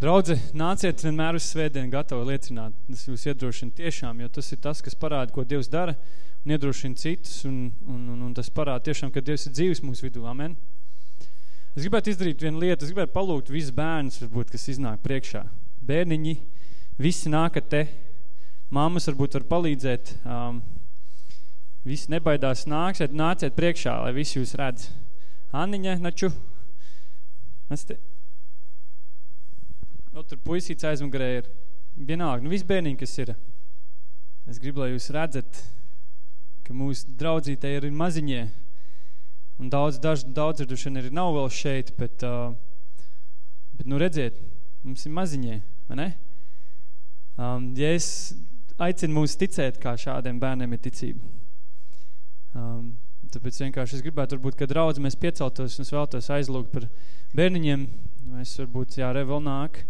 Draudze, nāciet vienmēr uz svētdienu gatavi liecināt. Tas jūs iedrošina tiešām, jo tas ir tas, kas parāda, ko Dievs dara un iedrošina citus, un, un, un, un tas parāda tiešām, ka Dievs ir dzīves mūsu vidū. Amen. Es gribētu izdarīt vienu lietu, es gribētu palūgt visus bērnus, varbūt, kas iznāk priekšā. Bērniņi, visi nākat te, mammas varbūt var palīdzēt, um, visi nebaidās nāksiet, nāciet priekšā, lai visi jūs redz. Anniņa, naču, mēs te, Vēl tur puisīts aizmugurē ir vienalga. Nu, viss bērniņi, kas ir. Es gribu, lai jūs redzat, ka mūsu draudzītē ir maziņie. Un daudz, daž, daudz ir nav vēl šeit, bet, uh, bet nu redziet, mums ir maziņie, vai ne? Um, ja es aicinu mūs ticēt, kā šādiem bērniem ir ticība. Um, tāpēc vienkārši es gribētu, varbūt, kad draudz mēs pieceltos un es vēltos aizlūgt par bērniņiem, mēs varbūt, jā, re vēl nāk,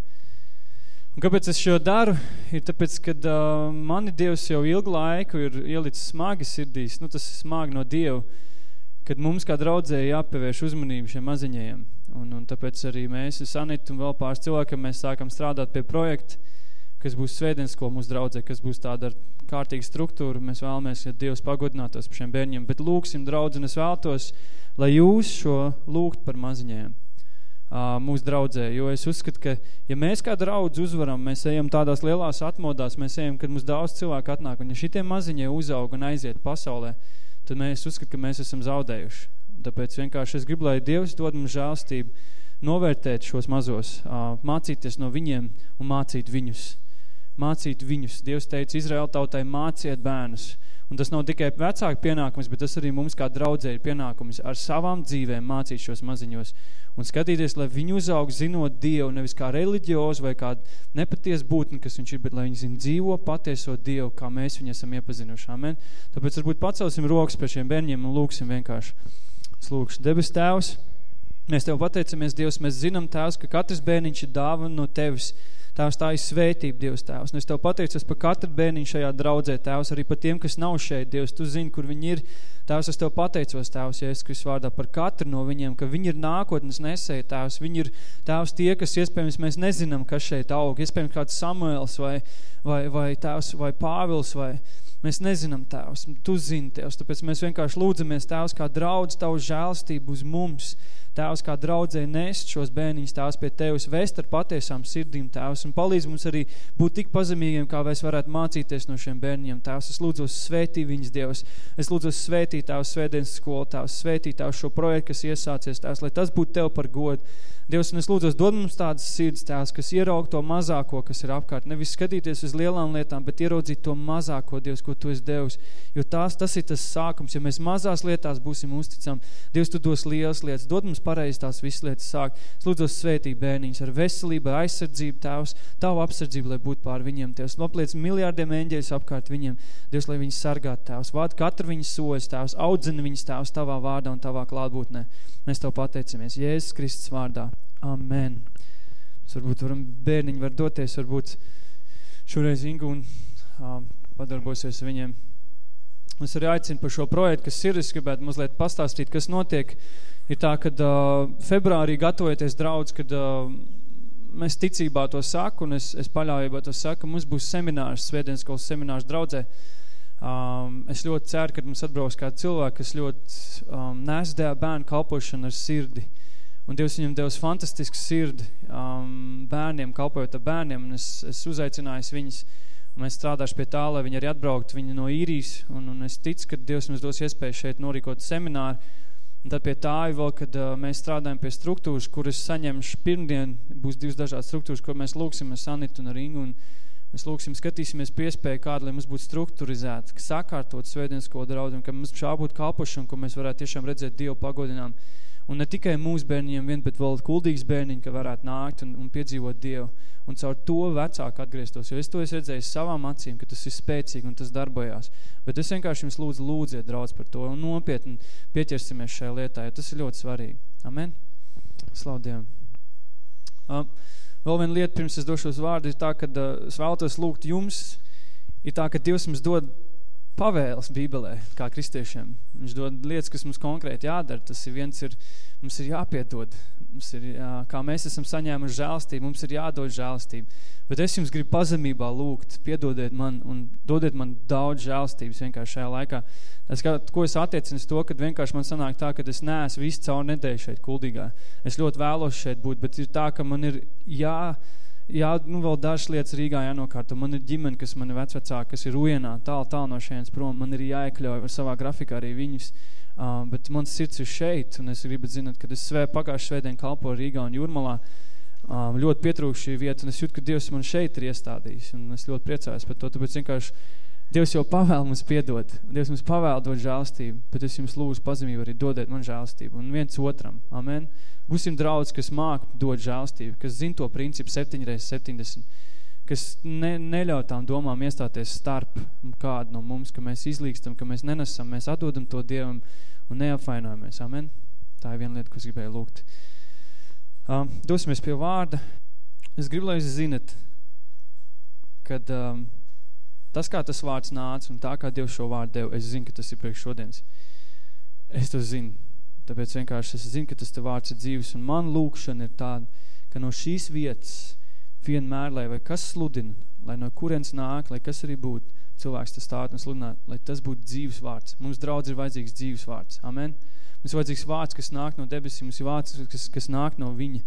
Un kāpēc es šo daru? Ir tāpēc, kad uh, mani Dievs jau ilgu laiku ir ielicis smagi sirdīs, nu tas ir smagi no Dievu, kad mums kā draudzēji jāpievērš uzmanību šiem maziņajiem. Un, un tāpēc arī mēs, Sanit un vēl pāris cilvēkiem, mēs sākam strādāt pie projekta, kas būs svētdienas, ko mūsu draudzē, kas būs tāda ar kārtīgu struktūru. Mēs vēlamies, ka Dievs pagodinātos par šiem bērņiem, bet lūksim draudzi, un es vēltos, lai jūs šo lūgt par maziņajiem mūsu draudzē, jo es uzskatu, ka ja mēs kā draudz uzvaram, mēs ejam tādās lielās atmodās, mēs ejam, kad mums daudz cilvēku atnāk, un ja šitie maziņie uzaug un aiziet pasaulē, tad mēs uzskatu, ka mēs esam zaudējuši. Tāpēc vienkārši es gribu, lai Dievs dod mums žālstību novērtēt šos mazos, mācīties no viņiem un mācīt viņus. Mācīt viņus. Dievs teica Izraēla tautai māciet bērnus. Un tas nav tikai vecāku pienākums, bet tas arī mums kā draudzē ir pienākums ar savām dzīvēm mācīt šos maziņos un skatīties, lai viņi uzaug zinot Dievu, nevis kā reliģiozu vai kā nepaties būtni, kas viņš ir, bet lai viņi zina dzīvo patieso Dievu, kā mēs viņu esam iepazinuši. Amen. Tāpēc varbūt pacelsim rokas pie šiem bērņiem un lūksim vienkārši. Slūkšu. Debes tēvs, mēs Tev pateicamies, Dievs, mēs zinām tēvs, ka katrs bērniņš ir dāvana no Tevis, Tēvs, tā ir svētība, Dievs, Tēvs. Un es Tev pateicos par katru bērniņu šajā draudzē, Tēvs, arī par tiem, kas nav šeit, Dievs, Tu zini, kur viņi ir. Tēvs, es Tev pateicos, Tēvs, Jēzus Kristus vārdā par katru no viņiem, ka viņi ir nākotnes nesēja, Tēvs. Viņi ir, Tēvs, tie, kas iespējams mēs nezinām, kas šeit aug. Iespējams kāds Samuels vai, vai, vai Tēvs, vai Pāvils vai, Mēs nezinām, Tēvs, Tu zini, Tēvs, tāpēc mēs vienkārši lūdzamies, Tēvs, kā draudz Tavu žēlstību uz mums, Tēvs, kā draudzē nest šos bērniņus, Tēvs, pie Tevis, vest ar patiesām sirdīm, Tēvs, un palīdz mums arī būt tik pazemīgiem, kā mēs varētu mācīties no šiem bērniņiem, Tēvs. Es lūdzos svētī viņas, Dievs. Es lūdzos svētī Tēvs svētdienas skolu, Tēvs, svētī Tēvs šo projektu, kas iesācies, Tēvs, lai tas būtu Tev par godu. Dievs, un es lūdzos, dod mums tādas sirds, Tēvs, kas ieraug to mazāko, kas ir apkārt. Nevis skatīties uz lielām lietām, bet ieraudzīt to mazāko, Dievs, ko Tu esi Devis. Jo tās, tas ir tas sākums. Ja mēs mazās lietās būsim uzticam, Dievs, Tu dos lielas lietas. Dod mums pareizi tās visas lietas sākt. Es lūdzos svētī bērniņus ar veselību, aizsardzību, Tēvs, Tavu apsardzību, lai būtu pār viņiem. Tēvs, nopliec miljārdiem eņģeļus apkārt viņiem. Dievs, lai viņus sargātu, Tēvs. Vād katru viņas sojas, Tēvs. Audzini viņas, Tēvs, Tavā vārdā un Tavā klātbūtnē. Mēs Tev pateicamies. Jēzus Kristus vārdā. Amen. Mēs varbūt varam, bērniņi var doties, varbūt šoreiz Ingu un um, padarbosies viņiem. Es arī aicinu par šo projektu, kas ir, es gribētu mazliet pastāstīt, kas notiek. Ir tā, kad uh, februārī gatavoties draudz, kad uh, mēs ticībā to saku, un es, es paļaujībā to saku, mums būs seminārs, svētdienas skolas seminārs draudzē. Um, es ļoti ceru, ka mums atbrauks kādi cilvēki, kas ļoti um, nesdēja bērnu kalpošanu ar sirdi. Un Dievs viņam devis fantastisku sirdi um, bērniem, kalpojot ar bērniem, un es, es uzaicināju viņus, un mēs strādāšu pie tā, lai viņi arī atbraukt viņi no īrijas, un, un es ticu, ka Dievs mums dos iespēju šeit norīkot semināru, un tad pie tā ir vēl, kad uh, mēs strādājam pie struktūras, kuras saņemšu pirmdien, būs divas dažādas struktūras, ko mēs lūksim ar Sanitu un ar Ingu, un mēs lūksim, skatīsimies piespēju kādu, lai mums būtu strukturizēts, sakārtot svētdiensko draudzi, un ka mums šā būtu kalpošana, ko mēs varētu tiešām redzēt Dievu pagodinām. Un ne tikai mūsu bērniņiem vien, bet vēl kuldīgs bērniņi, ka varētu nākt un, un piedzīvot Dievu. Un caur to vecāku atgrieztos. Jo es to esmu redzējis savām acīm, ka tas ir spēcīgi un tas darbojās. Bet es vienkārši jums lūdzu, lūdziet draudz par to un nopietni pieķersimies šajā lietā, jo tas ir ļoti svarīgi. Amen? Slavu Dievam. Vēl viena lieta, pirms es došos vārdu, ir tā, ka uh, es vēlētos lūgt jums, ir tā, ka Dievs mums dod pavēles bībelē, kā kristiešiem. Viņš dod lietas, kas mums konkrēti jādara. Tas ir viens ir, mums ir jāpiedod. Mums ir, jā, kā mēs esam saņēmuši žēlstību, mums ir jādod žēlstību. Bet es jums gribu pazemībā lūgt, piedodiet man un dodiet man daudz žēlstības vienkārši šajā laikā. Es, kā, ko es attiecinu to, kad vienkārši man sanāk tā, ka es neesmu visu caur nedēļu šeit kuldīgā. Es ļoti vēlos šeit būt, bet ir tā, ka man ir jā, jā, nu vēl dažas lietas Rīgā jānokārto. Man ir ģimene, kas man ir vecvecāki, kas ir ruienā, tālu, tālu no šeit prom. Man ir jāiekļauj ar savā grafikā arī viņus. Uh, bet mans sirds ir šeit, un es gribu zināt, kad es svē, pagājuši svētdien kalpoju Rīgā un Jurmalā, uh, ļoti pietrūkst šī vieta, un es jūtu, ka Dievs man šeit ir iestādījis, un es ļoti priecājos par to, tāpēc vienkārši Dievs jau pavēl mums piedot, Dievs mums pavēl dot žālstību, bet es jums lūdzu pazemību arī dodiet man žālstību, un viens otram, amen. Būsim draudz, kas māk dot žālstību, kas zin to principu 7 reiz 70, kas ne, neļauj tām domām iestāties starp kādu no mums, ka mēs izlīkstam, ka mēs nenesam, mēs atdodam to Dievam un neapvainojamies, amen. Tā ir viena lieta, ko es gribēju lūgt. Um, dosimies pie vārda. Es gribu, lai jūs zinat, kad um, tas, kā tas vārds nāca un tā, kā Dievs šo vārdu deva, es zinu, ka tas ir priekš šodienas. Es to zinu. Tāpēc vienkārši es zinu, ka tas te vārds ir dzīves, un man lūkšana ir tāda, ka no šīs vietas vienmēr, lai vai kas sludina, lai no kurienes nāk, lai kas arī būtu, cilvēks tas stātu un sludināt, lai tas būtu dzīves vārds. Mums draudz ir vajadzīgs dzīves vārds. Amen. Mums ir vajadzīgs vārds, kas nāk no debesīm, mums ir vārds, kas, kas nāk no viņa.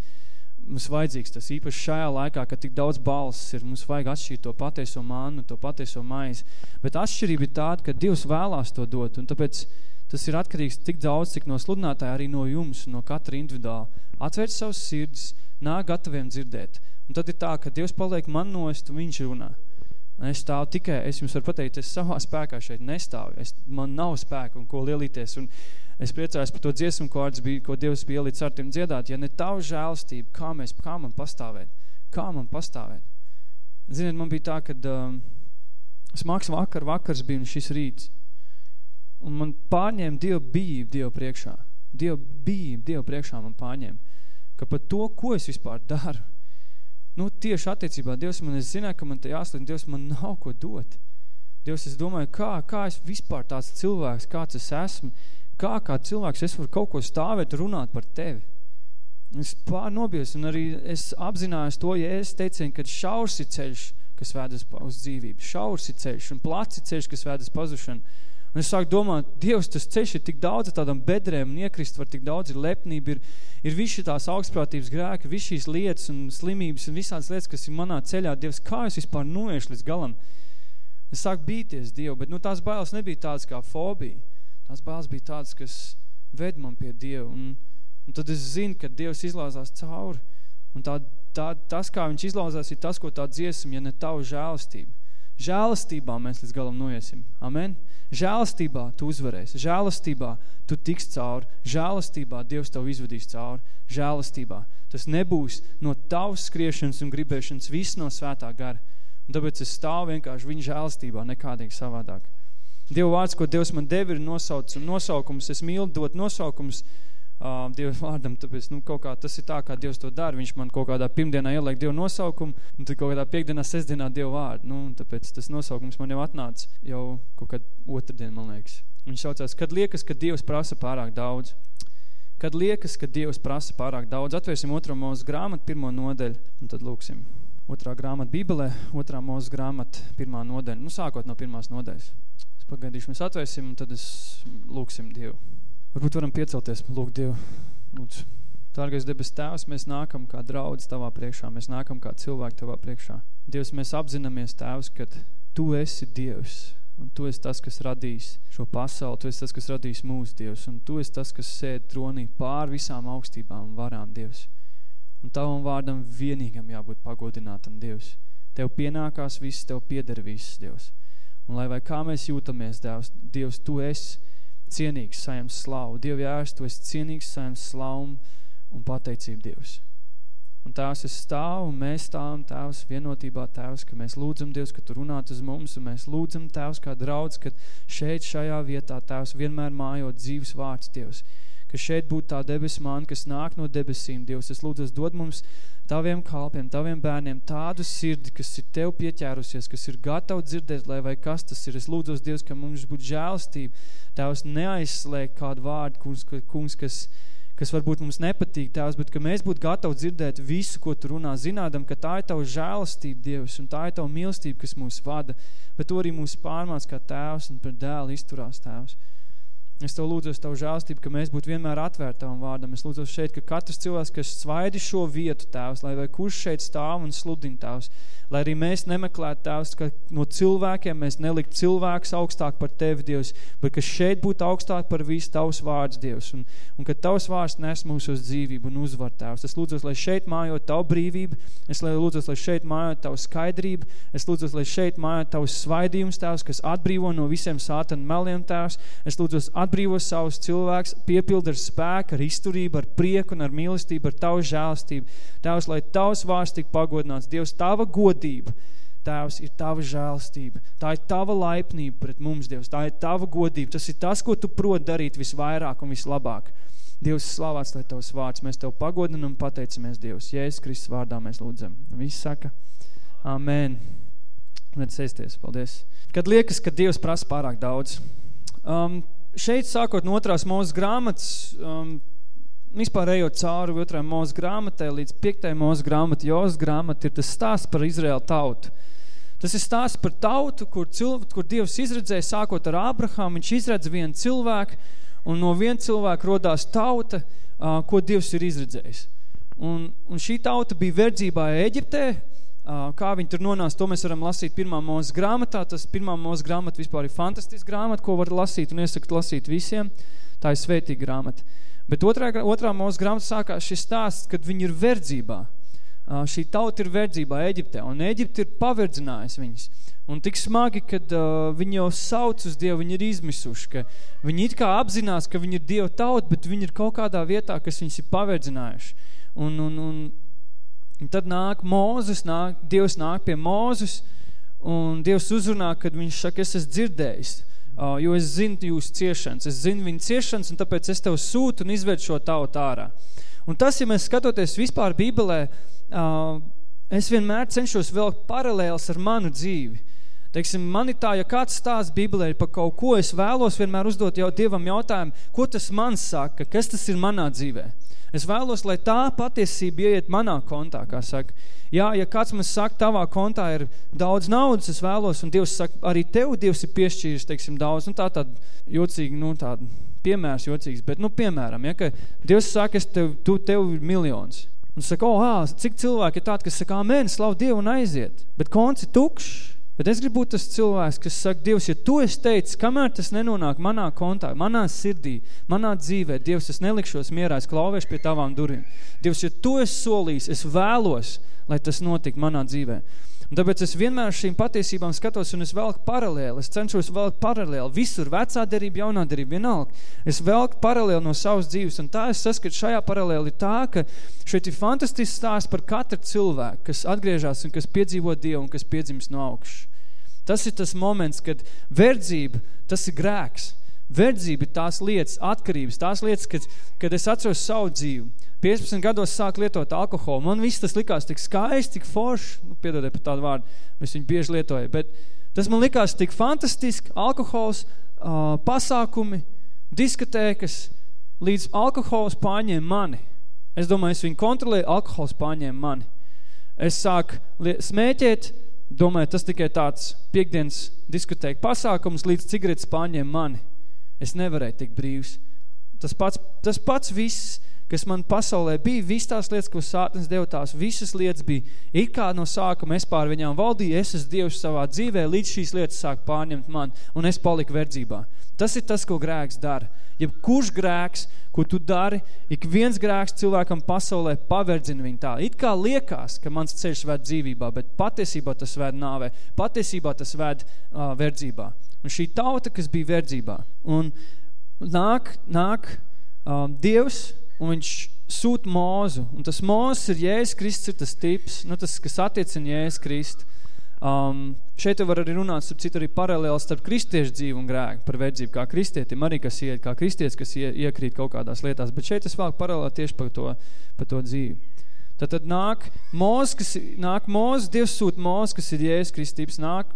Mums vajadzīgs tas īpaši šajā laikā, kad tik daudz balss ir, mums vajag atšķirt to patieso mannu, to patieso maizi. Bet atšķirība ir tāda, ka Dievs vēlās to dot, un tāpēc Tas ir atkarīgs tik daudz, cik no sludinātāja arī no jums, no katra individuāli. Atvērt savus sirds, nāk gataviem dzirdēt. Un tad ir tā, ka Dievs paliek man nost un viņš runā. Un es stāvu tikai, es jums varu pateikt, es savā spēkā šeit nestāvu. Es, man nav spēka un ko lielīties. Un es priecājos par to dziesmu, ko, bija, ko Dievs bija ielīdz ar tiem dziedāt. Ja ne tavu žēlstību, kā, mēs, kā man pastāvēt? Kā man pastāvēt? Ziniet, man bija tā, kad um, smags vakar, vakars bija un šis rīts. Un man pārņēma Dieva bība Dieva priekšā. Dieva bība Dieva priekšā man pārņēma. Ka par to, ko es vispār daru, nu tieši attiecībā Dievs man, es zināju, ka man te jāslēdz, Dievs man nav ko dot. Dievs, es domāju, kā, kā es vispār tāds cilvēks, kāds es esmu, kā kā cilvēks es varu kaut ko stāvēt runāt par tevi. Es pārnobies un arī es apzinājos to, ja es teicienu, ka šaurs ir ceļš, kas vēdas uz dzīvību, šaurs ir ceļš un placi ceļš, kas vēdas pazušanu. Un es sāku domāt, Dievs, tas ceļš ir tik daudz tādam bedrēm un iekrist var tik daudz, ir lepnība, ir, ir visi tās augstprātības grēki, visi šīs lietas un slimības un visādas lietas, kas ir manā ceļā. Dievs, kā es vispār noiešu līdz galam? Es sāku bīties Dievu, bet nu, tās bailes nebija tādas kā fobija. Tās bailes bija tādas, kas ved man pie Dievu. Un, un tad es zinu, ka Dievs izlāzās cauri. Un tā, tā, tas, kā viņš izlauzās, ir tas, ko tā dziesam, ja ne tavu žēlistību. Žēlastībā mēs līdz galam noiesim. Amen. Žēlastībā tu uzvarēsi. Žēlastībā tu tiks cauri. Žēlastībā Dievs tev izvedīs cauri. Žēlastībā. Tas nebūs no tavas skriešanas un gribēšanas viss no svētā gara. Un tāpēc es stāvu vienkārši viņa žēlastībā, nekādīgi savādāk. Dieva vārds, ko Dievs man deva, ir nosauc, nosaukums. Es mīlu dot nosaukums uh, Dieva vārdam, tāpēc nu, kaut kā tas ir tā, kā Dievs to dara. Viņš man kaut kādā pirmdienā ieliek Dieva nosaukumu, un tad kaut kādā piekdienā, sestdienā Dieva vārdu. Nu, tāpēc tas nosaukums man jau atnāca jau kaut kad otrdien, man liekas. Viņš saucās, kad liekas, ka Dievs prasa pārāk daudz. Kad liekas, ka Dievs prasa pārāk daudz, atvērsim otro mūsu grāmatu, pirmo nodeļu, un tad lūksim. Otrā grāmata Bībelē, otrā mūsu grāmata, pirmā nodeļa. Nu, sākot no pirmās nodeļas. Pagaidīšu, mēs atvērsim, un tad es lūksim Dievu. Varbūt varam piecelties, lūk Dievu. Lūdzu. Tārgais debes tēvs, mēs nākam kā draudz tavā priekšā, mēs nākam kā cilvēki tavā priekšā. Dievs, mēs apzināmies tēvs, ka tu esi Dievs, un tu esi tas, kas radīs šo pasauli, tu esi tas, kas radīs mūsu Dievs, un tu esi tas, kas sēd tronī pār visām augstībām un varām, Dievs. Un tavam vārdam vienīgam jābūt pagodinātam, Dievs. Tev pienākās viss, tev pieder viss, Dievs. Un lai vai kā mēs jūtamies, Dievs, Dievs, tu esi cienīgs saņemt slavu. Dievu jērs, tu esi cienīgs saņemt slavu un pateicību Dievs. Un Tēvs, es stāvu, un mēs stāvam, Tēvs, vienotībā, Tēvs, ka mēs lūdzam Dievs, ka Tu runāt uz mums, un mēs lūdzam, Tēvs, kā draudz, ka šeit, šajā vietā, Tēvs, vienmēr mājot dzīves vārds, Dievs, ka šeit būtu tā debesu māna, kas nāk no debesīm, Dievs. Es lūdzu, dod mums taviem kalpiem, taviem bērniem tādu sirdi, kas ir tev pieķērusies, kas ir gatavi dzirdēt, lai vai kas tas ir. Es lūdzu, Dievs, ka mums būtu žēlstība, Tēvs neaizslēg kādu vārdu, kungs, kungs kas, kas varbūt mums nepatīk, Tēvs, bet ka mēs būtu gatavi dzirdēt visu, ko tu runā, zinādam, ka tā ir tava žēlastība, Dievs, un tā ir tava mīlestība, kas mūs vada, bet to arī mūs pārmāc kā Tēvs un par dēlu izturās, Tēvs. Es Tev lūdzu Tavu žēlstību, ka mēs būtu vienmēr atvērti Tavam vārdam. Es lūdzu šeit, ka katrs cilvēks, kas svaidi šo vietu, Tēvs, lai vai kurš šeit stāv un sludina, Tēvs, lai arī mēs nemeklētu, Tēvs, ka no cilvēkiem mēs nelikt cilvēks augstāk par Tevi, Dievs, bet ka šeit būtu augstāk par visu Tavs vārds, Dievs, un, un ka Tavs vārds nes mūs uz dzīvību un uzvar, Tēvs. Es lūdzu, lai šeit mājot Tavu brīvību, es lūdzu, lai šeit mājot Tavu skaidrību, es lūdzu, lai šeit mājot Tavus svaidījums, Tēvs, kas atbrīvo no visiem sātana meliem, Tēvs. Es lūdzu, atbrīvo savus cilvēks, piepilda ar spēku, ar izturību, ar prieku un ar mīlestību, ar tavu žēlastību. Tēvs, lai tavs vārds tik pagodināts. Dievs, tava godība, Tēvs, ir tava žēlastība. Tā ir tava laipnība pret mums, Dievs. Tā ir tava godība. Tas ir tas, ko tu prot darīt visvairāk un vislabāk. Dievs, slavāts, lai tavs vārds. Mēs tev pagodinam un pateicamies, Dievs. Jēzus Kristus vārdā mēs lūdzam. Viss saka, amen. Redz sēsties, paldies. Kad liekas, ka Dievs prasa pārāk daudz. Um, šeit sākot no otrās mūzes grāmatas, um, vispār ejot cauri otrā mūzes grāmatai līdz piektajai mūzes grāmatai, Jos grāmata, ir tas stāsts par Izraēlu tautu. Tas ir stāsts par tautu, kur, cilv, kur Dievs izredzēja sākot ar Abrahām, viņš izredz vienu cilvēku, un no viena cilvēka rodās tauta, uh, ko Dievs ir izredzējis. Un, un šī tauta bija verdzībā Eģiptē, Kā viņi tur nonāca, to mēs varam lasīt pirmā mūzes grāmatā. Tas pirmā mūzes grāmata vispār ir fantastiska grāmata, ko var lasīt un iesakt lasīt visiem. Tā ir svētīga grāmata. Bet otrā, otrā mūzes grāmata sākās šis stāsts, kad viņi ir verdzībā. Šī tauta ir verdzībā Eģiptē, un Eģipte ir paverdzinājis viņus. Un tik smagi, kad uh, viņi jau sauc uz Dievu, viņi ir izmisuši, ka viņi it kā apzinās, ka viņi ir Dieva tauta, bet viņi ir kaut kādā vietā, kas viņus ir paverdzinājuši. Un, un, un Un tad nāk Mūzes, nāk, Dievs nāk pie Mūzes, un Dievs uzrunā, kad viņš saka, es esmu dzirdējis, jo es zinu jūsu ciešanas, es zinu viņu ciešanas, un tāpēc es tev sūtu un izved šo tautu ārā. Un tas, ja mēs skatoties vispār Bībelē, es vienmēr cenšos vēl paralēls ar manu dzīvi. Teiksim, man ir tā, ja kāds stāsts Bībelē par kaut ko, es vēlos vienmēr uzdot jau Dievam jautājumu, ko tas man saka, kas tas ir manā dzīvē. Es vēlos, lai tā patiesība ieiet manā kontā, kā saka. Jā, ja kāds man saka, tavā kontā ir daudz naudas, es vēlos, un Dievs saka, arī tev Dievs ir piešķīris, teiksim, daudz, nu tā tāda jocīga, nu tāda piemērs jocīgs, bet, nu, piemēram, ja, ka Dievs saka, es tev, tu, tev ir miljons. Un saka, oh, ā, cik cilvēki ir tādi, kas saka, amēn, slavu Dievu un aiziet. Bet konts ir tukšs. Bet es gribu būt tas cilvēks, kas saka, Dievs, ja tu esi teicis, kamēr tas nenonāk manā kontā, manā sirdī, manā dzīvē, Dievs, es nelikšos mierā, es klauvēšu pie tavām durvīm. Dievs, ja tu esi solījis, es vēlos, lai tas notika manā dzīvē. Un tāpēc es vienmēr šīm patiesībām skatos un es velku paralēli. Es cenšos velkt paralēli. Visur vecā derība, jaunā derība, vienalga. Es velku paralēli no savas dzīves. Un tā es saskatu šajā paralēli tā, ka šeit ir fantastisks stāsts par katru cilvēku, kas atgriežas un kas piedzīvo Dievu un kas piedzims no augšas. Tas ir tas moments, kad verdzība, tas ir grēks. Verdzība tās lietas, atkarības, tās lietas, kad, kad es atceros savu dzīvi. 15 gados sāk lietot alkoholu. Man viss tas likās tik skaisti, tik forši, nu, piedodiet par tādu vārdu, mēs viņu bieži lietojam, bet tas man likās tik fantastiski, alkohols, uh, pasākumi, diskotēkas, līdz alkohols pārņēma mani. Es domāju, es viņu kontrolēju, alkohols pārņēma mani. Es sāku smēķēt, domāju, tas tikai tāds piekdienas diskotēka pasākums, līdz cigaretes pārņēma mani. Es nevarēju tik brīvs. Tas pats, tas pats viss, kas man pasaulē bija, viss tās lietas, ko sātnes deva tās, visas lietas bija, it kā no sākuma es pār viņām valdīju, es esmu Dievs savā dzīvē, līdz šīs lietas sāk pārņemt man, un es paliku verdzībā. Tas ir tas, ko grēks dara. Ja kurš grēks, ko tu dari, ik viens grēks cilvēkam pasaulē paverdzina viņu tā. It kā liekas, ka mans ceļš ved dzīvībā, bet patiesībā tas ved nāvē, patiesībā tas ved uh, verdzībā. Un šī tauta, kas bija verdzībā, un nāk, nāk um, Dievs, un viņš sūt mūzu, un tas mūzes ir Jēzus Kristus, ir tas tips, nu tas, kas attiecina Jēzus Kristu. Um, šeit var arī runāt, starp citu, arī paralēli starp kristiešu dzīvu un grēku par verdzību, kā kristietim, arī kas iet, kā kristietis, kas ie, iekrīt kaut kādās lietās, bet šeit es vēl paralēli tieši par to, par to dzīvi. Tad, tad nāk Mūzes, kas nāk Mūzes, Dievs sūt Mūzes, kas ir Jēzus Kristības, nāk,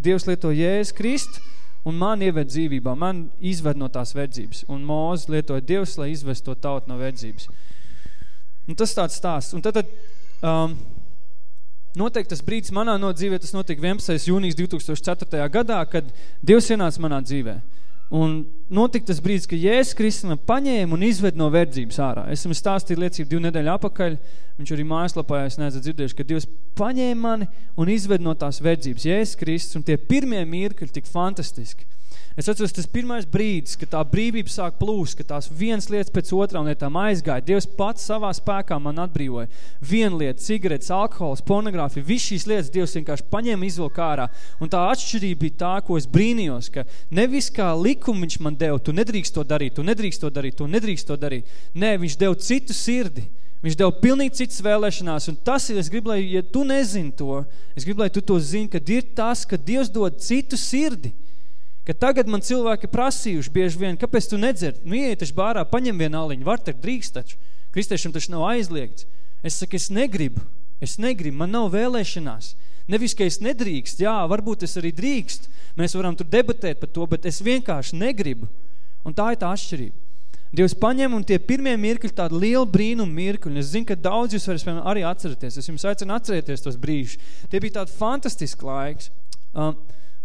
Dievs lieto Jēzus Krist, un man ieved dzīvībā, man izved no tās verdzības, un Mūzes lietoja Dievs, lai izvest to tautu no verdzības. Un tas tāds stāsts. Un tad, tad um, Noteikti tas brīdis manā no dzīvē, tas notika 11. jūnijas 2004. gadā, kad Dievs ienāca manā dzīvē. Un notika tas brīdis, ka Jēzus Kristina paņēma un izved no verdzības ārā. Es jums stāstīju liecību divu nedēļu apakaļ, viņš arī mājaslapā, es neesmu dzirdējuši, ka Dievs paņēma mani un izved no tās verdzības. Jēzus Kristus un tie pirmie mirkļi tik fantastiski. Es atceros, tas pirmais brīdis, kad tā brīvība sāk plūst, ka tās vienas lietas pēc otrām lietām aizgāja. Dievs pats savā spēkā man atbrīvoja. Viena lieta, cigaretes, alkohols, pornogrāfija, viss šīs lietas Dievs vienkārši paņēma izvilk ārā. Un tā atšķirība bija tā, ko es brīnījos, ka nevis kā likumu viņš man deva, tu nedrīkst to darīt, tu nedrīkst to darīt, tu nedrīkst to darīt. Nē, viņš deva citu sirdi. Viņš deva pilnīgi citas vēlēšanās, un tas ir, es gribu, lai, ja tu nezini to, es gribu, lai tu to zini, kad ir tas, ka Dievs dod citu sirdi. Ka tagad man cilvēki prasījuši bieži vien, kāpēc tu nedzer? Nu, ieiet taču bārā, paņem vienu aliņu, var taču drīkst taču. Kristiešiem taču nav aizliegts. Es saku, es negribu, es negribu, man nav vēlēšanās. Nevis, ka es nedrīkst, jā, varbūt es arī drīkst, mēs varam tur debatēt par to, bet es vienkārši negribu. Un tā ir tā atšķirība. Dievs paņem un tie pirmie mirkļi, tādi lieli brīnumi mirkļi, es zinu, ka daudz jūs varat arī atceraties. Es jums aicinu atcerēties tos brīžus. Tie bija tādi fantastiski laiks. Um,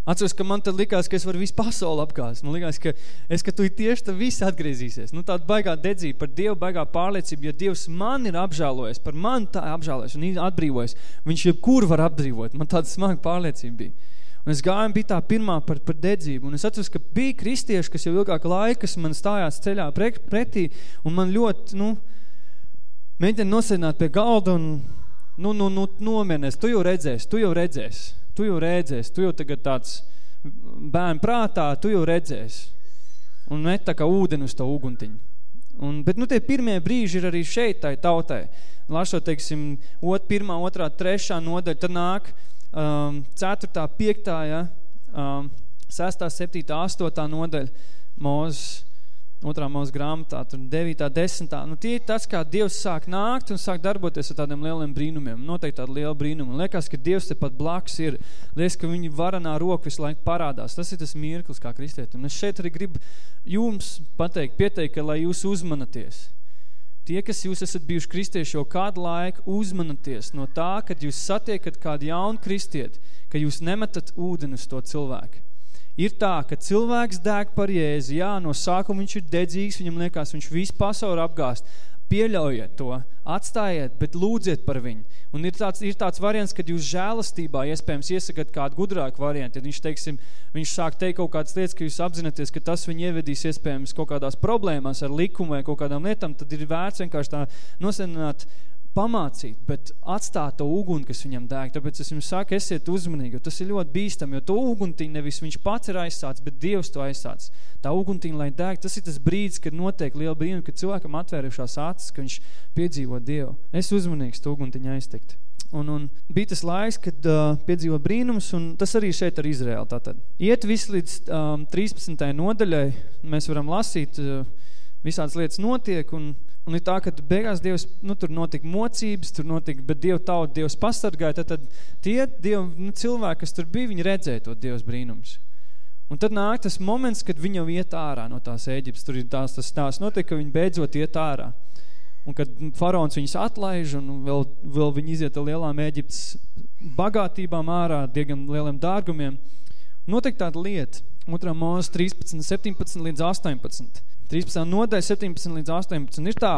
Atceros, ka man tad likās, ka es varu visu pasauli apgāzt. Man likās, ka es, ka tu tieši tad viss atgriezīsies. Nu, tāda baigā dedzība par Dievu, baigā pārliecība, jo Dievs man ir apžēlojis, par mani tā apžēlojis un atbrīvojis. Viņš jebkur var apbrīvot. Man tāda smaga pārliecība bija. Un es gāju, bija tā pirmā par, par dedzību. Un es atceros, ka bija kristieši, kas jau ilgāk laikas man stājās ceļā pretī, un man ļoti, nu, mēģina nosēdināt pie galda un, nu, nu, nu, nomienēs. Tu jau redzēsi, tu jau redzēsi tu jau redzēsi, tu jau tagad tāds bērnu prātā, tu jau redzēsi. Un met tā kā ūdeni uz to uguntiņu. Un, bet, nu, tie pirmie brīži ir arī šeit tai tautai. Lašot, teiksim, ot, pirmā, otrā, trešā nodaļa, tad nāk um, ceturtā, piektā, ja, um, sestā, septītā, astotā nodaļa Mūzes otrā mūsu grāmatā, tur 9. 10. Nu, tie ir tas, kā Dievs sāk nākt un sāk darboties ar tādiem lieliem brīnumiem. Noteikti tādi lieli brīnumi. Un liekas, ka Dievs te pat blakus ir. Liekas, ka viņi varanā roka visu laiku parādās. Tas ir tas mirklis kā kristietim. Es šeit arī gribu jums pateikt, pieteikt, ka lai jūs uzmanaties. Tie, kas jūs esat bijuši kristieši jau kādu laiku, uzmanaties no tā, kad jūs satiekat kādu jaunu kristieti, ka jūs nemetat ūdeni uz to cilvēku ir tā, ka cilvēks dēg par Jēzu, jā, no sākuma viņš ir dedzīgs, viņam liekas, viņš visu pasauli apgāst, pieļaujiet to, atstājiet, bet lūdziet par viņu. Un ir tāds, ir tāds variants, kad jūs žēlastībā iespējams iesakat kādu gudrāku variantu, ja viņš, teiksim, viņš sāk teikt kaut kādas lietas, ka jūs apzināties, ka tas viņu ievedīs iespējams kaut kādās problēmās ar likumu vai kaut kādām lietām, tad ir vērts vienkārši tā nosenāt pamācīt, bet atstāt to uguni, kas viņam dēg. Tāpēc es jums saku, esiet uzmanīgi, jo tas ir ļoti bīstam, jo to uguntiņu nevis viņš pats ir aizsāts, bet Dievs to aizsāts. Tā uguntiņa, lai dēg, tas ir tas brīdis, kad notiek liela brīnuma, kad cilvēkam atvērušās acis, ka viņš piedzīvo Dievu. Es uzmanīgs to uguntiņu aiztikt. Un, un bija tas laiks, kad uh, piedzīvo brīnums, un tas arī šeit ar Izraēlu tātad. Iet viss līdz um, 13. nodaļai, mēs varam lasīt, uh, visādas lietas notiek, un Un ir tā, ka beigās Dievs, nu, tur notika mocības, tur notika, bet Dievu tauta Dievs pasargāja, tad, tad tie Dievu nu, cilvēki, kas tur bija, viņi redzēja to Dievs brīnums. Un tad nāk tas moments, kad viņi jau iet ārā no tās Ēģiptes, tur ir tās, tas tās notiek, ka viņi beidzot iet ārā. Un kad faraons viņus atlaiž un vēl, vēl viņi iziet ar lielām Ēģiptes bagātībām ārā, diegam lieliem dārgumiem, notiek tāda lieta, 2. mūzes 13, 17 līdz 18. 13. nodaļa, 17 līdz 18 ir tā,